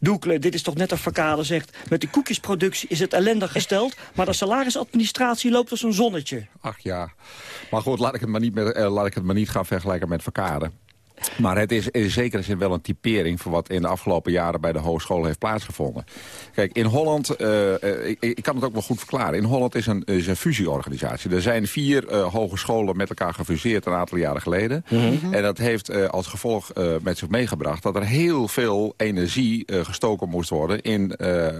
Doekle, dit is toch net een verkade zegt... met de koekjesproductie is het ellendig gesteld... maar de salarisadministratie loopt als een zonnetje. Ach ja, maar goed, laat ik het maar niet, met, eh, laat ik het maar niet gaan vergelijken met verkade. Maar het is in zekere zin wel een typering... voor wat in de afgelopen jaren bij de hogeschool heeft plaatsgevonden. Kijk, in Holland, eh, eh, ik, ik, kan het ook wel goed verklaren... in Holland is een, is een fusieorganisatie. Er zijn vier uh, hogescholen met elkaar gefuseerd een aantal jaren geleden. Mhm. En dat heeft als gevolg met zich meegebracht... dat er heel veel energie gestoken moest worden... in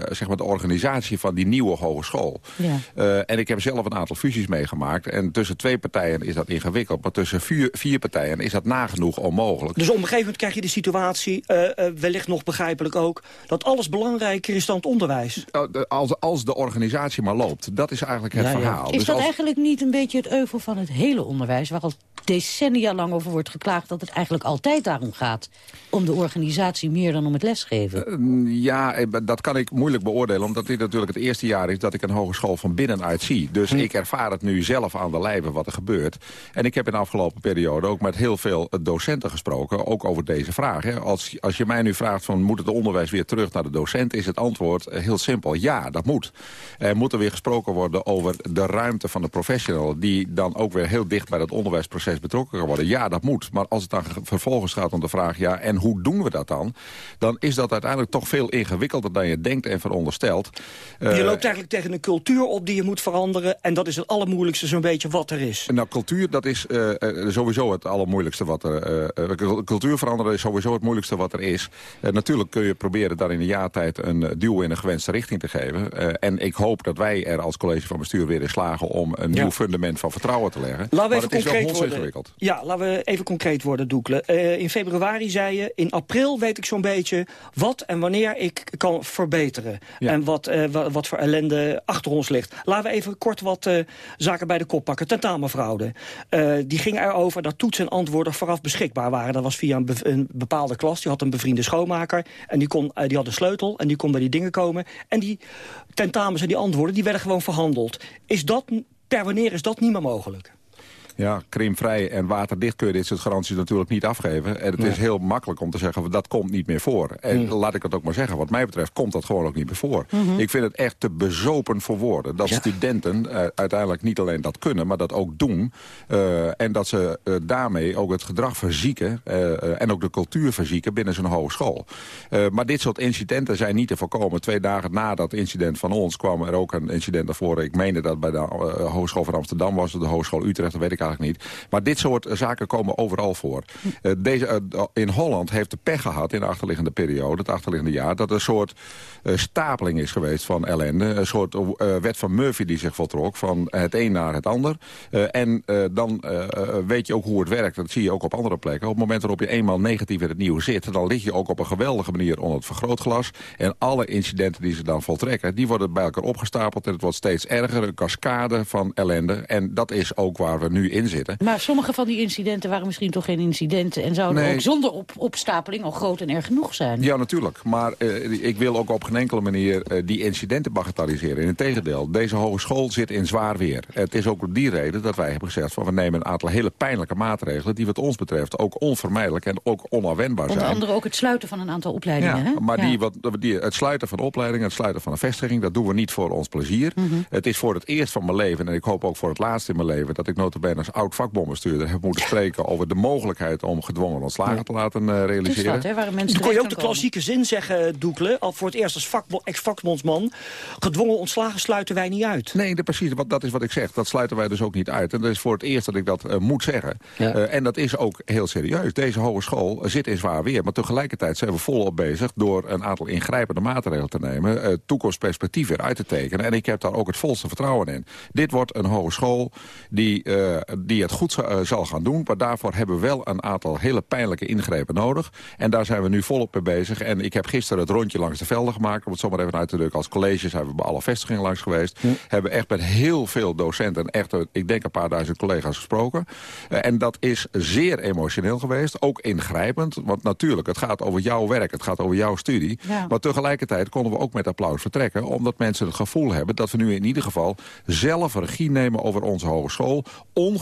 zeg maar de organisatie van die nieuwe hogeschool. Ja. en ik heb zelf een aantal fusies meegemaakt. En tussen twee partijen is dat ingewikkeld. Maar tussen vier, vier partijen is dat nagenoeg onmogelijk. Dus op een gegeven moment krijg je de situatie, uh, wellicht nog begrijpelijk ook... dat alles belangrijker is dan het onderwijs. Oh, als, als de organisatie maar loopt, dat is eigenlijk het verhaal. Is dus dat eigenlijk niet een beetje het euvel van het hele onderwijs... waar al decennia lang over wordt geklaagd dat het eigenlijk altijd daarom gaat... om de organisatie meer dan om het lesgeven? Uh, ja, dat kan ik moeilijk beoordelen... omdat dit natuurlijk het eerste jaar is dat ik een hogeschool van binnenuit zie. Dus hm. ik ervaar het nu zelf aan de lijve wat er gebeurt. En ik heb in de afgelopen periode ook met heel veel docenten gesproken, ook over deze vraag. Hè. Als, als je mij nu vraagt van moet het onderwijs weer terug naar de docent... is het antwoord eh, heel simpel, ja, dat moet. Er moet er weer gesproken worden over de ruimte van de professional... die dan ook weer heel dicht bij dat onderwijsproces betrokken kan worden. Ja, dat moet. Maar als het dan vervolgens gaat om de vraag... ja, en hoe doen we dat dan? Dan is dat uiteindelijk toch veel ingewikkelder dan je denkt en veronderstelt. je uh, loopt eigenlijk tegen een cultuur op die je moet veranderen... en dat is het allermoeilijkste zo'n beetje wat er is. Nou, cultuur, dat is uh, sowieso het allermoeilijkste wat er cultuur veranderen is sowieso het moeilijkste wat er is. Natuurlijk kun je proberen daar in een jaar tijd een duw in een gewenste richting te geven. En ik hoop dat wij er als college van bestuur weer in slagen om een nieuw fundament van vertrouwen te leggen. Laten we even concreet worden. Ingewikkeld. Ja, laten we even concreet worden, Doekle. in februari zei je, in april weet ik zo'n beetje wat en wanneer ik kan verbeteren. Ja. En wat, wat, wat, voor ellende achter ons ligt. Laten we even kort wat zaken bij de kop pakken. Tentamenfraude. die ging erover dat toets en antwoorden vooraf beschikbaar waren. Dat was via een, be een, bepaalde klas. Die had een bevriende schoonmaker. En die, kon, die had een sleutel. En die kon bij die dingen komen. En die tentamens en die antwoorden, die werden gewoon verhandeld. Is dat, per wanneer is dat niet meer mogelijk? Ja, krimvrij en waterdicht kun je dit soort garanties natuurlijk niet afgeven. En het is heel makkelijk om te zeggen, dat komt niet meer voor. En mm. laat ik het ook maar zeggen, wat mij betreft komt dat gewoon ook niet meer voor. Mm -hmm. Ik vind het echt te bezopen voor woorden. Dat ja. studenten uh, uiteindelijk niet alleen dat kunnen, maar dat ook doen. Uh, en dat ze uh, daarmee ook het gedrag verzieken en ook de cultuur verzieken binnen zo'n hogeschool. maar dit soort incidenten zijn niet te voorkomen. Twee dagen na dat incident van ons kwam er ook een incident naar voren. Ik meende dat bij de Hogeschool van Amsterdam was, de Hogeschool Utrecht, dat weet ik niet. Maar dit soort zaken komen overal voor. Uh, deze, uh, in Holland heeft de pech gehad in de achterliggende periode, het achterliggende jaar, dat er een soort uh, stapeling is geweest van ellende. Een soort wet van Murphy die zich voltrok, van het een naar het ander. en dan weet je ook hoe het werkt. Dat zie je ook op andere plekken. Op het moment waarop je eenmaal negatief in het nieuws zit, dan lig je ook op een geweldige manier onder het vergrootglas. En alle incidenten die ze dan voltrekken, die worden bij elkaar opgestapeld. En het wordt steeds erger, een cascade van ellende. En dat is ook waar we nu in zitten. Maar sommige van die incidenten waren misschien toch geen incidenten... en zouden nee. ook zonder op opstapeling al groot en erg genoeg zijn. Ja, natuurlijk. Maar uh, ik wil ook op geen enkele manier uh, die incidenten bagatelliseren. Integendeel, deze hogeschool zit in zwaar weer. Het is ook op die reden dat wij hebben gezegd... van we nemen een aantal hele pijnlijke maatregelen... die wat ons betreft ook onvermijdelijk en ook onafwendbaar zijn. Onder andere ook het sluiten van een aantal opleidingen. Ja, hè? maar ja. Die, wat, die, het sluiten van opleidingen, het sluiten van een vestiging... dat doen we niet voor ons plezier. Mm -hmm. Het is voor het eerst van mijn leven... en ik hoop ook voor het laatst in mijn leven... dat ik notabene als oud vakbonbestuurder heb moeten spreken over de mogelijkheid om gedwongen ontslagen te laten uh, realiseren. Dat, hè, waar mensen kon je ook de klassieke zin zeggen, Doekle, al voor het eerst als ex-vakbondsman, gedwongen ontslagen sluiten wij niet uit. Nee, de, precies, wat, dat is wat ik zeg. Dat sluiten wij dus ook niet uit. En dat is voor het eerst dat ik dat uh, moet zeggen. Ja. Uh, en dat is ook heel serieus. Deze hogeschool zit in zwaar weer, maar tegelijkertijd zijn we volop bezig door een aantal ingrijpende maatregelen te nemen, toekomstperspectief weer uit te tekenen. En ik heb daar ook het volste vertrouwen in. Dit wordt een hogeschool die die het goed eh, zal gaan doen. Maar daarvoor hebben we wel een aantal hele pijnlijke ingrepen nodig. En daar zijn we nu volop mee bezig. En ik heb gisteren het rondje langs de velden gemaakt. Om het zomaar even uit te drukken. Als college zijn we bij alle vestigingen langs geweest. Hebben echt met heel veel docenten, echt, eh, ik denk een paar duizend collega's gesproken. Eh, en dat is zeer emotioneel geweest. Ook ingrijpend. Want natuurlijk, het gaat over jouw werk. Het gaat over jouw studie. Ja. Maar tegelijkertijd konden we ook met applaus vertrekken. Omdat mensen het gevoel hebben dat we nu in ieder geval zelf regie nemen over onze hogeschool.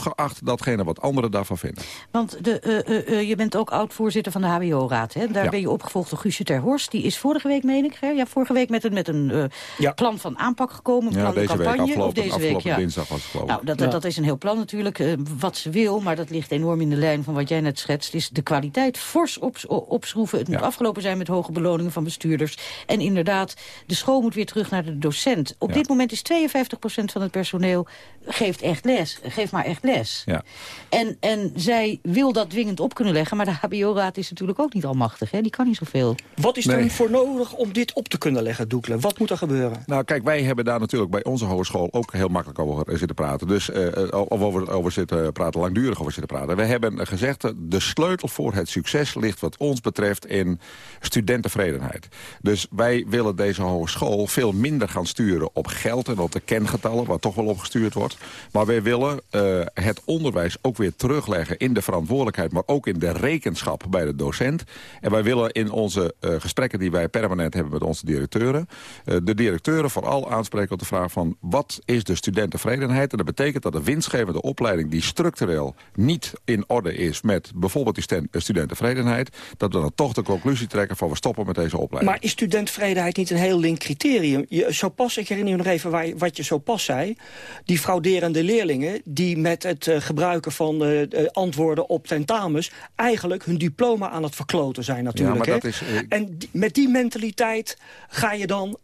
Ongeacht datgene wat anderen daarvan vinden. Want de, eh, eh, eh, je bent ook oud-voorzitter van de HBO-raad. hè? Daar Ja. ben je opgevolgd door Guusje ter Horst. Die is vorige week, meen ik, hè? Ja, vorige week met een, met een eh, plan van aanpak gekomen. Een Ja, plan de deze week, campagne. afgelopen, of deze afgelopen week, ja. dinsdag was het geloof. Nou, dat, dat, Ja. dat is een heel plan natuurlijk. eh, wat ze wil, maar dat ligt enorm in de lijn van wat jij net schetst... is de kwaliteit fors op, opschroeven. Het moet afgelopen zijn met hoge beloningen van bestuurders. En inderdaad, de school moet weer terug naar de docent. Op dit moment is 52% van het personeel geeft echt les. Geeft maar echt les. Ja. En, en zij wil dat dwingend op kunnen leggen. Maar de HBO-raad is natuurlijk ook niet almachtig. Hè? Die kan niet zoveel. Wat is Nee. er voor nodig om dit op te kunnen leggen, Doekle? Wat moet er gebeuren? Nou, kijk, wij hebben daar natuurlijk bij onze hogeschool ook heel makkelijk over zitten praten. Dus, eh, eh, of over, over zitten praten, langdurig over zitten praten. We hebben gezegd, eh, de sleutel voor het succes ligt wat ons betreft in studententevredenheid. Dus wij willen deze hogeschool veel minder gaan sturen op geld en op de kengetallen, wat toch wel opgestuurd wordt. Maar wij willen eh, het onderwijs ook weer terugleggen in de verantwoordelijkheid, maar ook in de rekenschap bij de docent. En wij willen in onze eh, gesprekken die wij permanent hebben met onze directeuren, eh, de directeuren vooral aanspreken op de vraag van wat is de studententevredenheid? En dat betekent dat de winstgevende opleiding die structureel niet in orde is met bijvoorbeeld die studententevredenheid, dat we dan toch de conclusie trekken van we stoppen met deze opleiding. Maar is studentvredenheid niet een heel link criterium? Je, zo pas, ik herinner me nog even waar, je- wat je zo pas zei. Die frauderende leerlingen die met het eh, gebruiken van eh, eh, antwoorden op tentamens... eigenlijk hun diploma aan het verkloten zijn natuurlijk. maar hè? dat is, En die- met die mentaliteit ga je dan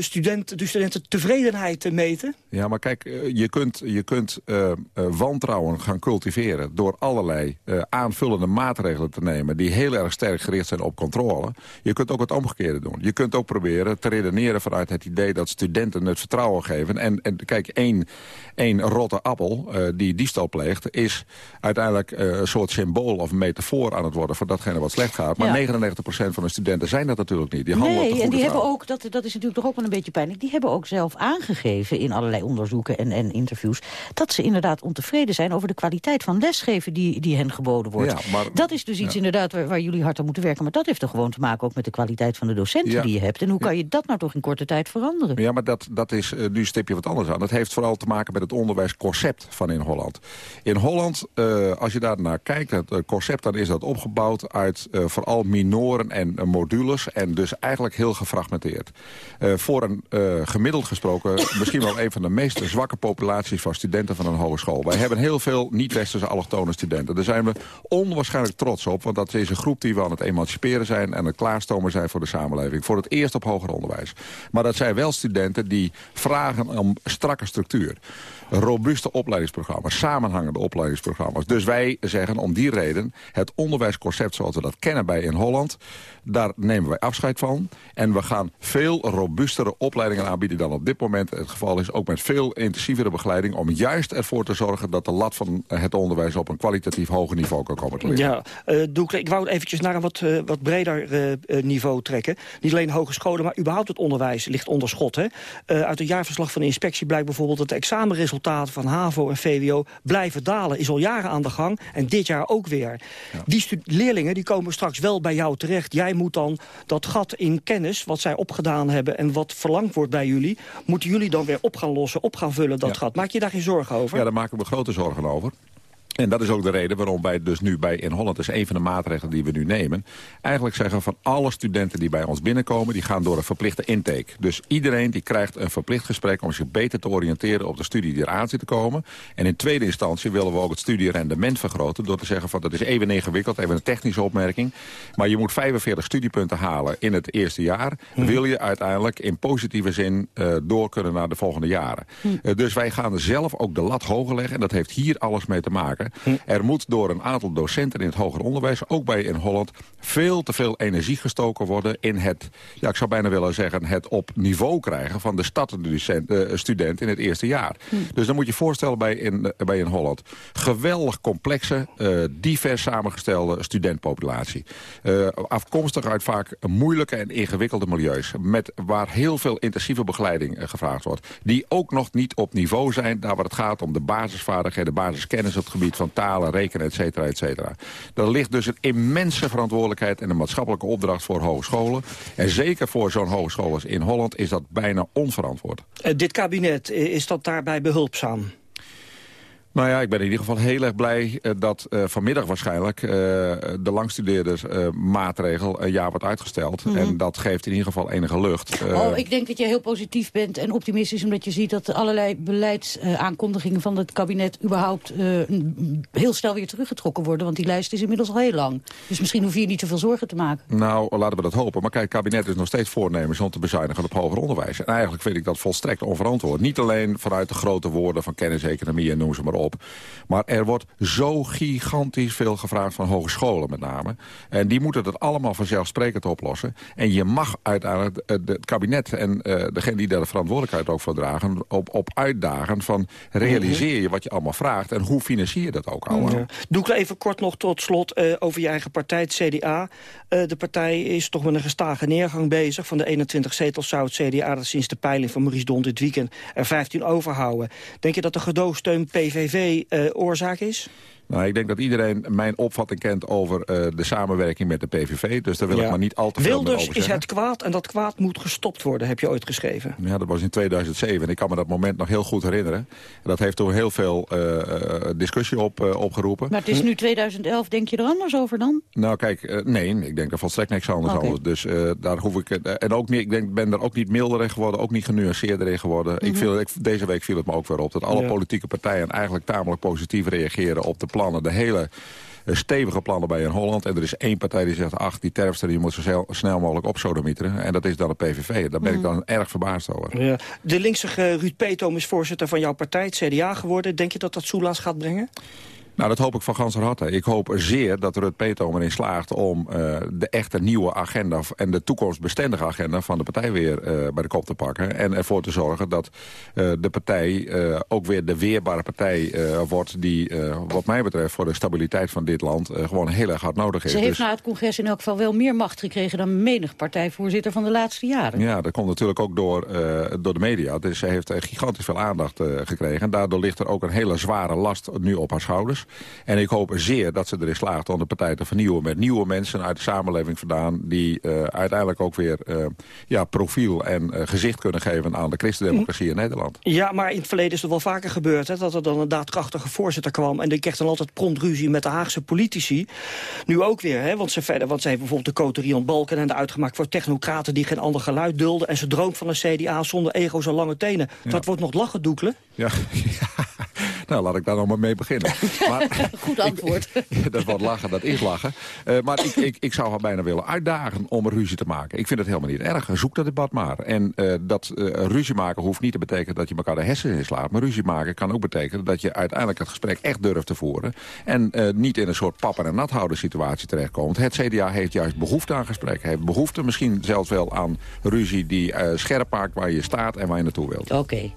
studenten, de studenten tevredenheid meten? Ja, maar kijk, je kunt, je kunt wantrouwen gaan cultiveren... door allerlei aanvullende maatregelen te nemen... die heel erg sterk gericht zijn op controle. Je kunt ook het omgekeerde doen. Je kunt ook proberen te redeneren vanuit het idee... dat studenten het vertrouwen geven. En, en kijk, één, één rotte appel eh, die diefstal pleegt... is uiteindelijk eh, een soort symbool of metafoor aan het worden... voor datgene wat slecht gaat. Maar Ja. 99% van de studenten zijn dat natuurlijk niet. Die handelen op de Nee, en die hebben ook, dat, dat is natuurlijk toch ook wel een beetje pijnlijk... die hebben ook zelf aangegeven in allerlei onderzoeken en, en interviews... dat ze inderdaad ontevreden zijn over de kwaliteit van lesgeven die, die hen geboden wordt. Ja, maar- dat is dus iets ja. inderdaad waar, waar jullie hard aan moeten werken. Maar dat heeft er gewoon te maken ook met de kwaliteit van de docenten die je hebt. En hoe kan je dat nou toch in korte tijd veranderen? Ja, maar dat, dat is, eh, nu stip je wat anders aan. Dat heeft vooral te maken met het onderwijsconcept van in Holland. In Holland, eh, als je daar naar kijkt, het eh, concept, dan is dat opgebouwd uit eh, vooral minoren en modules. En dus eigenlijk heel gefragmenteerd. Voor een gemiddeld gesproken misschien wel een van de meest zwakke populaties van studenten van een hogeschool. Wij hebben heel veel niet-westerse allochtone studenten. Daar zijn we onwaarschijnlijk trots op, want dat is een groep die we aan het emanciperen zijn en het klaarstomen zijn voor de samenleving. Voor het eerst op hoger onderwijs. Maar dat zijn wel studenten die vragen om strakke structuur. Robuuste opleidingsprogramma's, samenhangende opleidingsprogramma's. Dus wij zeggen om die reden, het onderwijsconcept zoals we dat kennen bij in Holland, daar nemen wij afscheid van. En we gaan veel robuustere opleidingen aanbieden dan op dit moment het geval is. Ook met veel intensievere begeleiding om juist ervoor te zorgen dat de lat van het onderwijs op een kwalitatief hoger niveau kan komen te liggen. Ja, Doekle, ik wou eventjes naar een wat, eh, wat breder eh, niveau trekken. Niet alleen hogescholen, maar überhaupt het onderwijs ligt onder schot. Hè? Uit het jaarverslag van de inspectie blijkt bijvoorbeeld... dat de examenresultaten van HAVO en VWO blijven dalen. Is al jaren aan de gang en dit jaar ook weer. Die leerlingen die komen straks wel bij jou terecht. Jij moet dan dat gat in kennis, wat zij opgedaan hebben... en wat verlangd wordt bij jullie... moeten jullie dan weer op gaan lossen, op gaan vullen, dat gat. Maak je daar geen zorgen over? Ja, daar maken we grote zorgen over. En dat is ook de reden waarom wij dus nu bij In Holland... is een van de maatregelen die we nu nemen... eigenlijk zeggen van alle studenten die bij ons binnenkomen... die gaan door een verplichte intake. Dus iedereen die krijgt een verplicht gesprek... om zich beter te oriënteren op de studie die eraan zit te komen. En in tweede instantie willen we ook het studierendement vergroten... door te zeggen van dat is even ingewikkeld, even een technische opmerking... maar je moet 45 studiepunten halen in het eerste jaar... wil je uiteindelijk in positieve zin eh, door kunnen naar de volgende jaren. Eh, dus wij gaan zelf ook de lat hoger leggen... en dat heeft hier alles mee te maken. Er moet door een aantal docenten in het hoger onderwijs, ook bij in Holland... veel te veel energie gestoken worden in het, ja, ik zou bijna willen zeggen... het op niveau krijgen van de uh, student in het eerste jaar. Dus dan moet je voorstellen bij in, bij in Holland. Geweldig complexe, uh, divers samengestelde studentpopulatie. Afkomstig uit vaak moeilijke en ingewikkelde milieus. Met, waar heel veel intensieve begeleiding gevraagd wordt. Die ook nog niet op niveau zijn, daar waar het gaat om de basisvaardigheden, basiskennis op het gebied van talen, rekenen, et cetera, et cetera. Er ligt dus een immense verantwoordelijkheid en een maatschappelijke opdracht voor hogescholen. En zeker voor zo'n hogeschool als in Holland is dat bijna onverantwoord. Uh, dit kabinet, is dat daarbij behulpzaam? Nou ja, ik ben in ieder geval heel erg blij uh, dat uh, vanmiddag waarschijnlijk uh, de langstudeerders maatregel een jaar wordt uitgesteld. Mm -hmm. En dat geeft in ieder geval enige lucht. oh, ik denk dat je heel positief bent en optimistisch omdat je ziet dat allerlei beleidsaankondigingen van het kabinet überhaupt heel snel weer teruggetrokken worden. Want die lijst is inmiddels al heel lang. Dus misschien hoef je niet zoveel zorgen te maken. Nou, laten we dat hopen. Maar kijk, het kabinet is nog steeds voornemens om te bezuinigen op hoger onderwijs. En eigenlijk vind ik dat volstrekt onverantwoord. Niet alleen vanuit de grote woorden van kenniseconomie en noem ze maar op. Maar er wordt zo gigantisch veel gevraagd van hogescholen met name. En die moeten dat allemaal vanzelfsprekend oplossen. En je mag uiteindelijk het kabinet en uh, degene die daar de verantwoordelijkheid ook voor dragen... op, op uitdagen van realiseer je wat je allemaal vraagt... en hoe financier je dat ook allemaal. Doe ik even kort nog tot slot uh, over je eigen partij, het CDA. De partij is toch met een gestage neergang bezig. Van de 21 zetels zou het CDA sinds de peiling van Maurice Don dit weekend... er 15 overhouden. Denk je dat de gedoogsteun PVV uh, oorzaak is? Nou, ik denk dat iedereen mijn opvatting kent over uh, de samenwerking met de PVV. Dus daar wil ja. ik maar niet al te veel Wilders over zeggen. is het kwaad en dat kwaad moet gestopt worden, heb je ooit geschreven. Ja, dat was in 2007. Ik kan me dat moment nog heel goed herinneren. En dat heeft toen heel veel uh, discussie op, uh, opgeroepen. Maar het is nu 2011, denk je er anders over dan? Nou, kijk, nee, ik denk er volstrekt niks anders okay. over. Dus daar hoef ik... en ook niet, ik denk, ben er ook niet milder in geworden, ook niet genuanceerder in geworden. Mm -hmm. ik viel, ik, deze week viel het me ook weer op dat alle ja. politieke partijen eigenlijk tamelijk positief reageren op de plannen. De hele stevige plannen bij in Holland. En er is één partij die zegt, ach, die terpster die moet zo snel mogelijk opsodemieteren. En dat is dan de PVV. Daar ben ik dan erg verbaasd over. Ja. De linkse Ruud Peetoom is voorzitter van jouw partij, het CDA, geworden. Denk je dat dat soelaas gaat brengen? Nou, dat hoop ik van ganser harte. Ik hoop zeer dat Rut Peetoom erin slaagt om uh, de echte nieuwe agenda... en de toekomstbestendige agenda van de partij weer uh, bij de kop te pakken. En ervoor te zorgen dat uh, de partij ook weer de weerbare partij wordt... die wat mij betreft voor de stabiliteit van dit land gewoon heel erg hard nodig is. Ze heeft dus... na het congres in elk geval wel meer macht gekregen... dan menig partijvoorzitter van de laatste jaren. Ja, dat komt natuurlijk ook door, door de media. Dus ze heeft gigantisch veel aandacht gekregen. En daardoor ligt er ook een hele zware last nu op haar schouders. En ik hoop zeer dat ze erin slaagt om de partij te vernieuwen... met nieuwe mensen uit de samenleving vandaan... die uh, uiteindelijk ook weer uh, ja, profiel en uh, gezicht kunnen geven aan de christendemocratie in Nederland. Ja, maar in het verleden is het wel vaker gebeurd... Hè, dat er dan een daadkrachtige voorzitter kwam... en die kreeg dan altijd prompt ruzie met de Haagse politici. Nu ook weer, hè, want, ze verder, want ze heeft bijvoorbeeld de coterie Balken... en uitgemaakt voor technocraten die geen ander geluid dulden... en ze droomt van een CDA zonder ego's en lange tenen. Ja. Dat wordt nog lachen, Doekelen. Ja, Nou, laat ik daar nog maar mee beginnen. Maar, Goed antwoord. Ik, dat wordt lachen, dat is lachen. Uh, maar ik, ik, ik zou haar bijna willen uitdagen om een ruzie te maken. Ik vind het helemaal niet erg. Zoek dat debat maar. En uh, dat uh, ruzie maken hoeft niet te betekenen dat je elkaar de hersenen inslaat. Maar ruzie maken kan ook betekenen dat je uiteindelijk het gesprek echt durft te voeren. En niet in een soort pappen en nat houden situatie terechtkomt. Het CDA heeft juist behoefte aan gesprek. Heeft behoefte misschien zelfs wel aan ruzie die scherp maakt waar je staat en waar je naartoe wilt. Oké. Okay.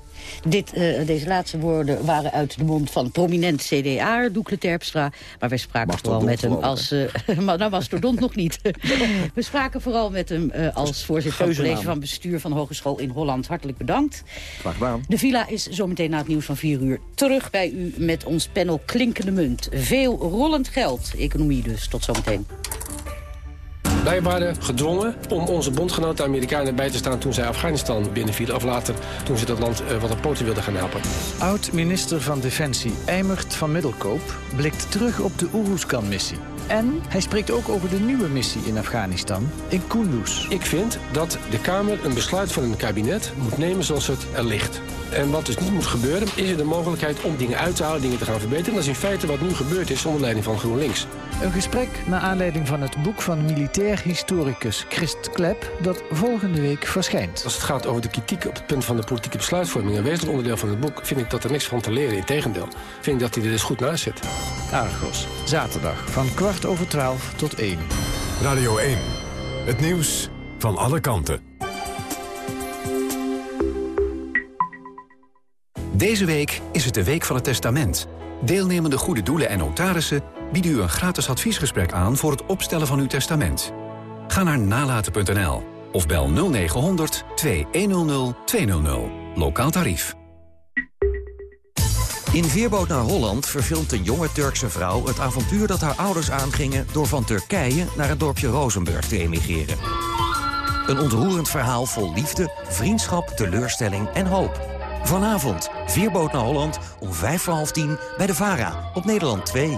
Dit, uh, deze laatste woorden waren uit de mond van prominent CDA, Doekle Terpstra. Maar wij spraken vooral met hem als... Uh, maar nou was Dordont nog niet. We spraken vooral met hem uh, als voorzitter van het college van bestuur van Hogeschool in Holland. Hartelijk bedankt. Graag gedaan. De villa is zometeen na het nieuws van 4 uur terug bij u met ons panel Klinkende Munt. Veel rollend geld, economie dus. Tot zometeen. Wij waren gedwongen om onze bondgenoten de Amerikanen bij te staan... toen zij Afghanistan binnenvielen. Of later toen ze dat land uh, wat op poten wilden gaan helpen. Oud-minister van Defensie Eimert van Middelkoop... blikt terug op de Oeroeskan-missie. En hij spreekt ook over de nieuwe missie in Afghanistan, in Kunduz. Ik vind dat de Kamer een besluit van een kabinet moet nemen zoals het er ligt. En wat dus niet moet gebeuren, is er de mogelijkheid om dingen uit te halen, dingen te gaan verbeteren. Dat is in feite wat nu gebeurd is onder leiding van GroenLinks. Een gesprek naar aanleiding van het boek van militair historicus Christ Klep... dat volgende week verschijnt. Als het gaat over de kritiek op het punt van de politieke besluitvorming... een wezenlijk onderdeel van het boek, vind ik dat er niks van te leren. Integendeel, vind ik dat hij er dus goed naast zit. Argos, zaterdag van kwart over twaalf tot één. Radio 1. Het nieuws van alle kanten. Deze week is het de Week van het Testament. Deelnemende goede doelen en notarissen bieden u een gratis adviesgesprek aan... voor het opstellen van uw testament. Ga naar nalaten.nl of bel 0900 2100 200. Lokaal tarief. In Veerboot naar Holland verfilmt een jonge Turkse vrouw... het avontuur dat haar ouders aangingen... door van Turkije naar het dorpje Rozenburg te emigreren. Een ontroerend verhaal vol liefde, vriendschap, teleurstelling en hoop. Vanavond, Veerboot naar Holland, om vijf voor half tien... bij de VARA, op Nederland 2.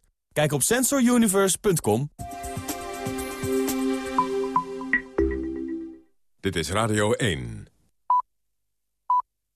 Kijk op sensoruniverse.com. Dit is Radio 1.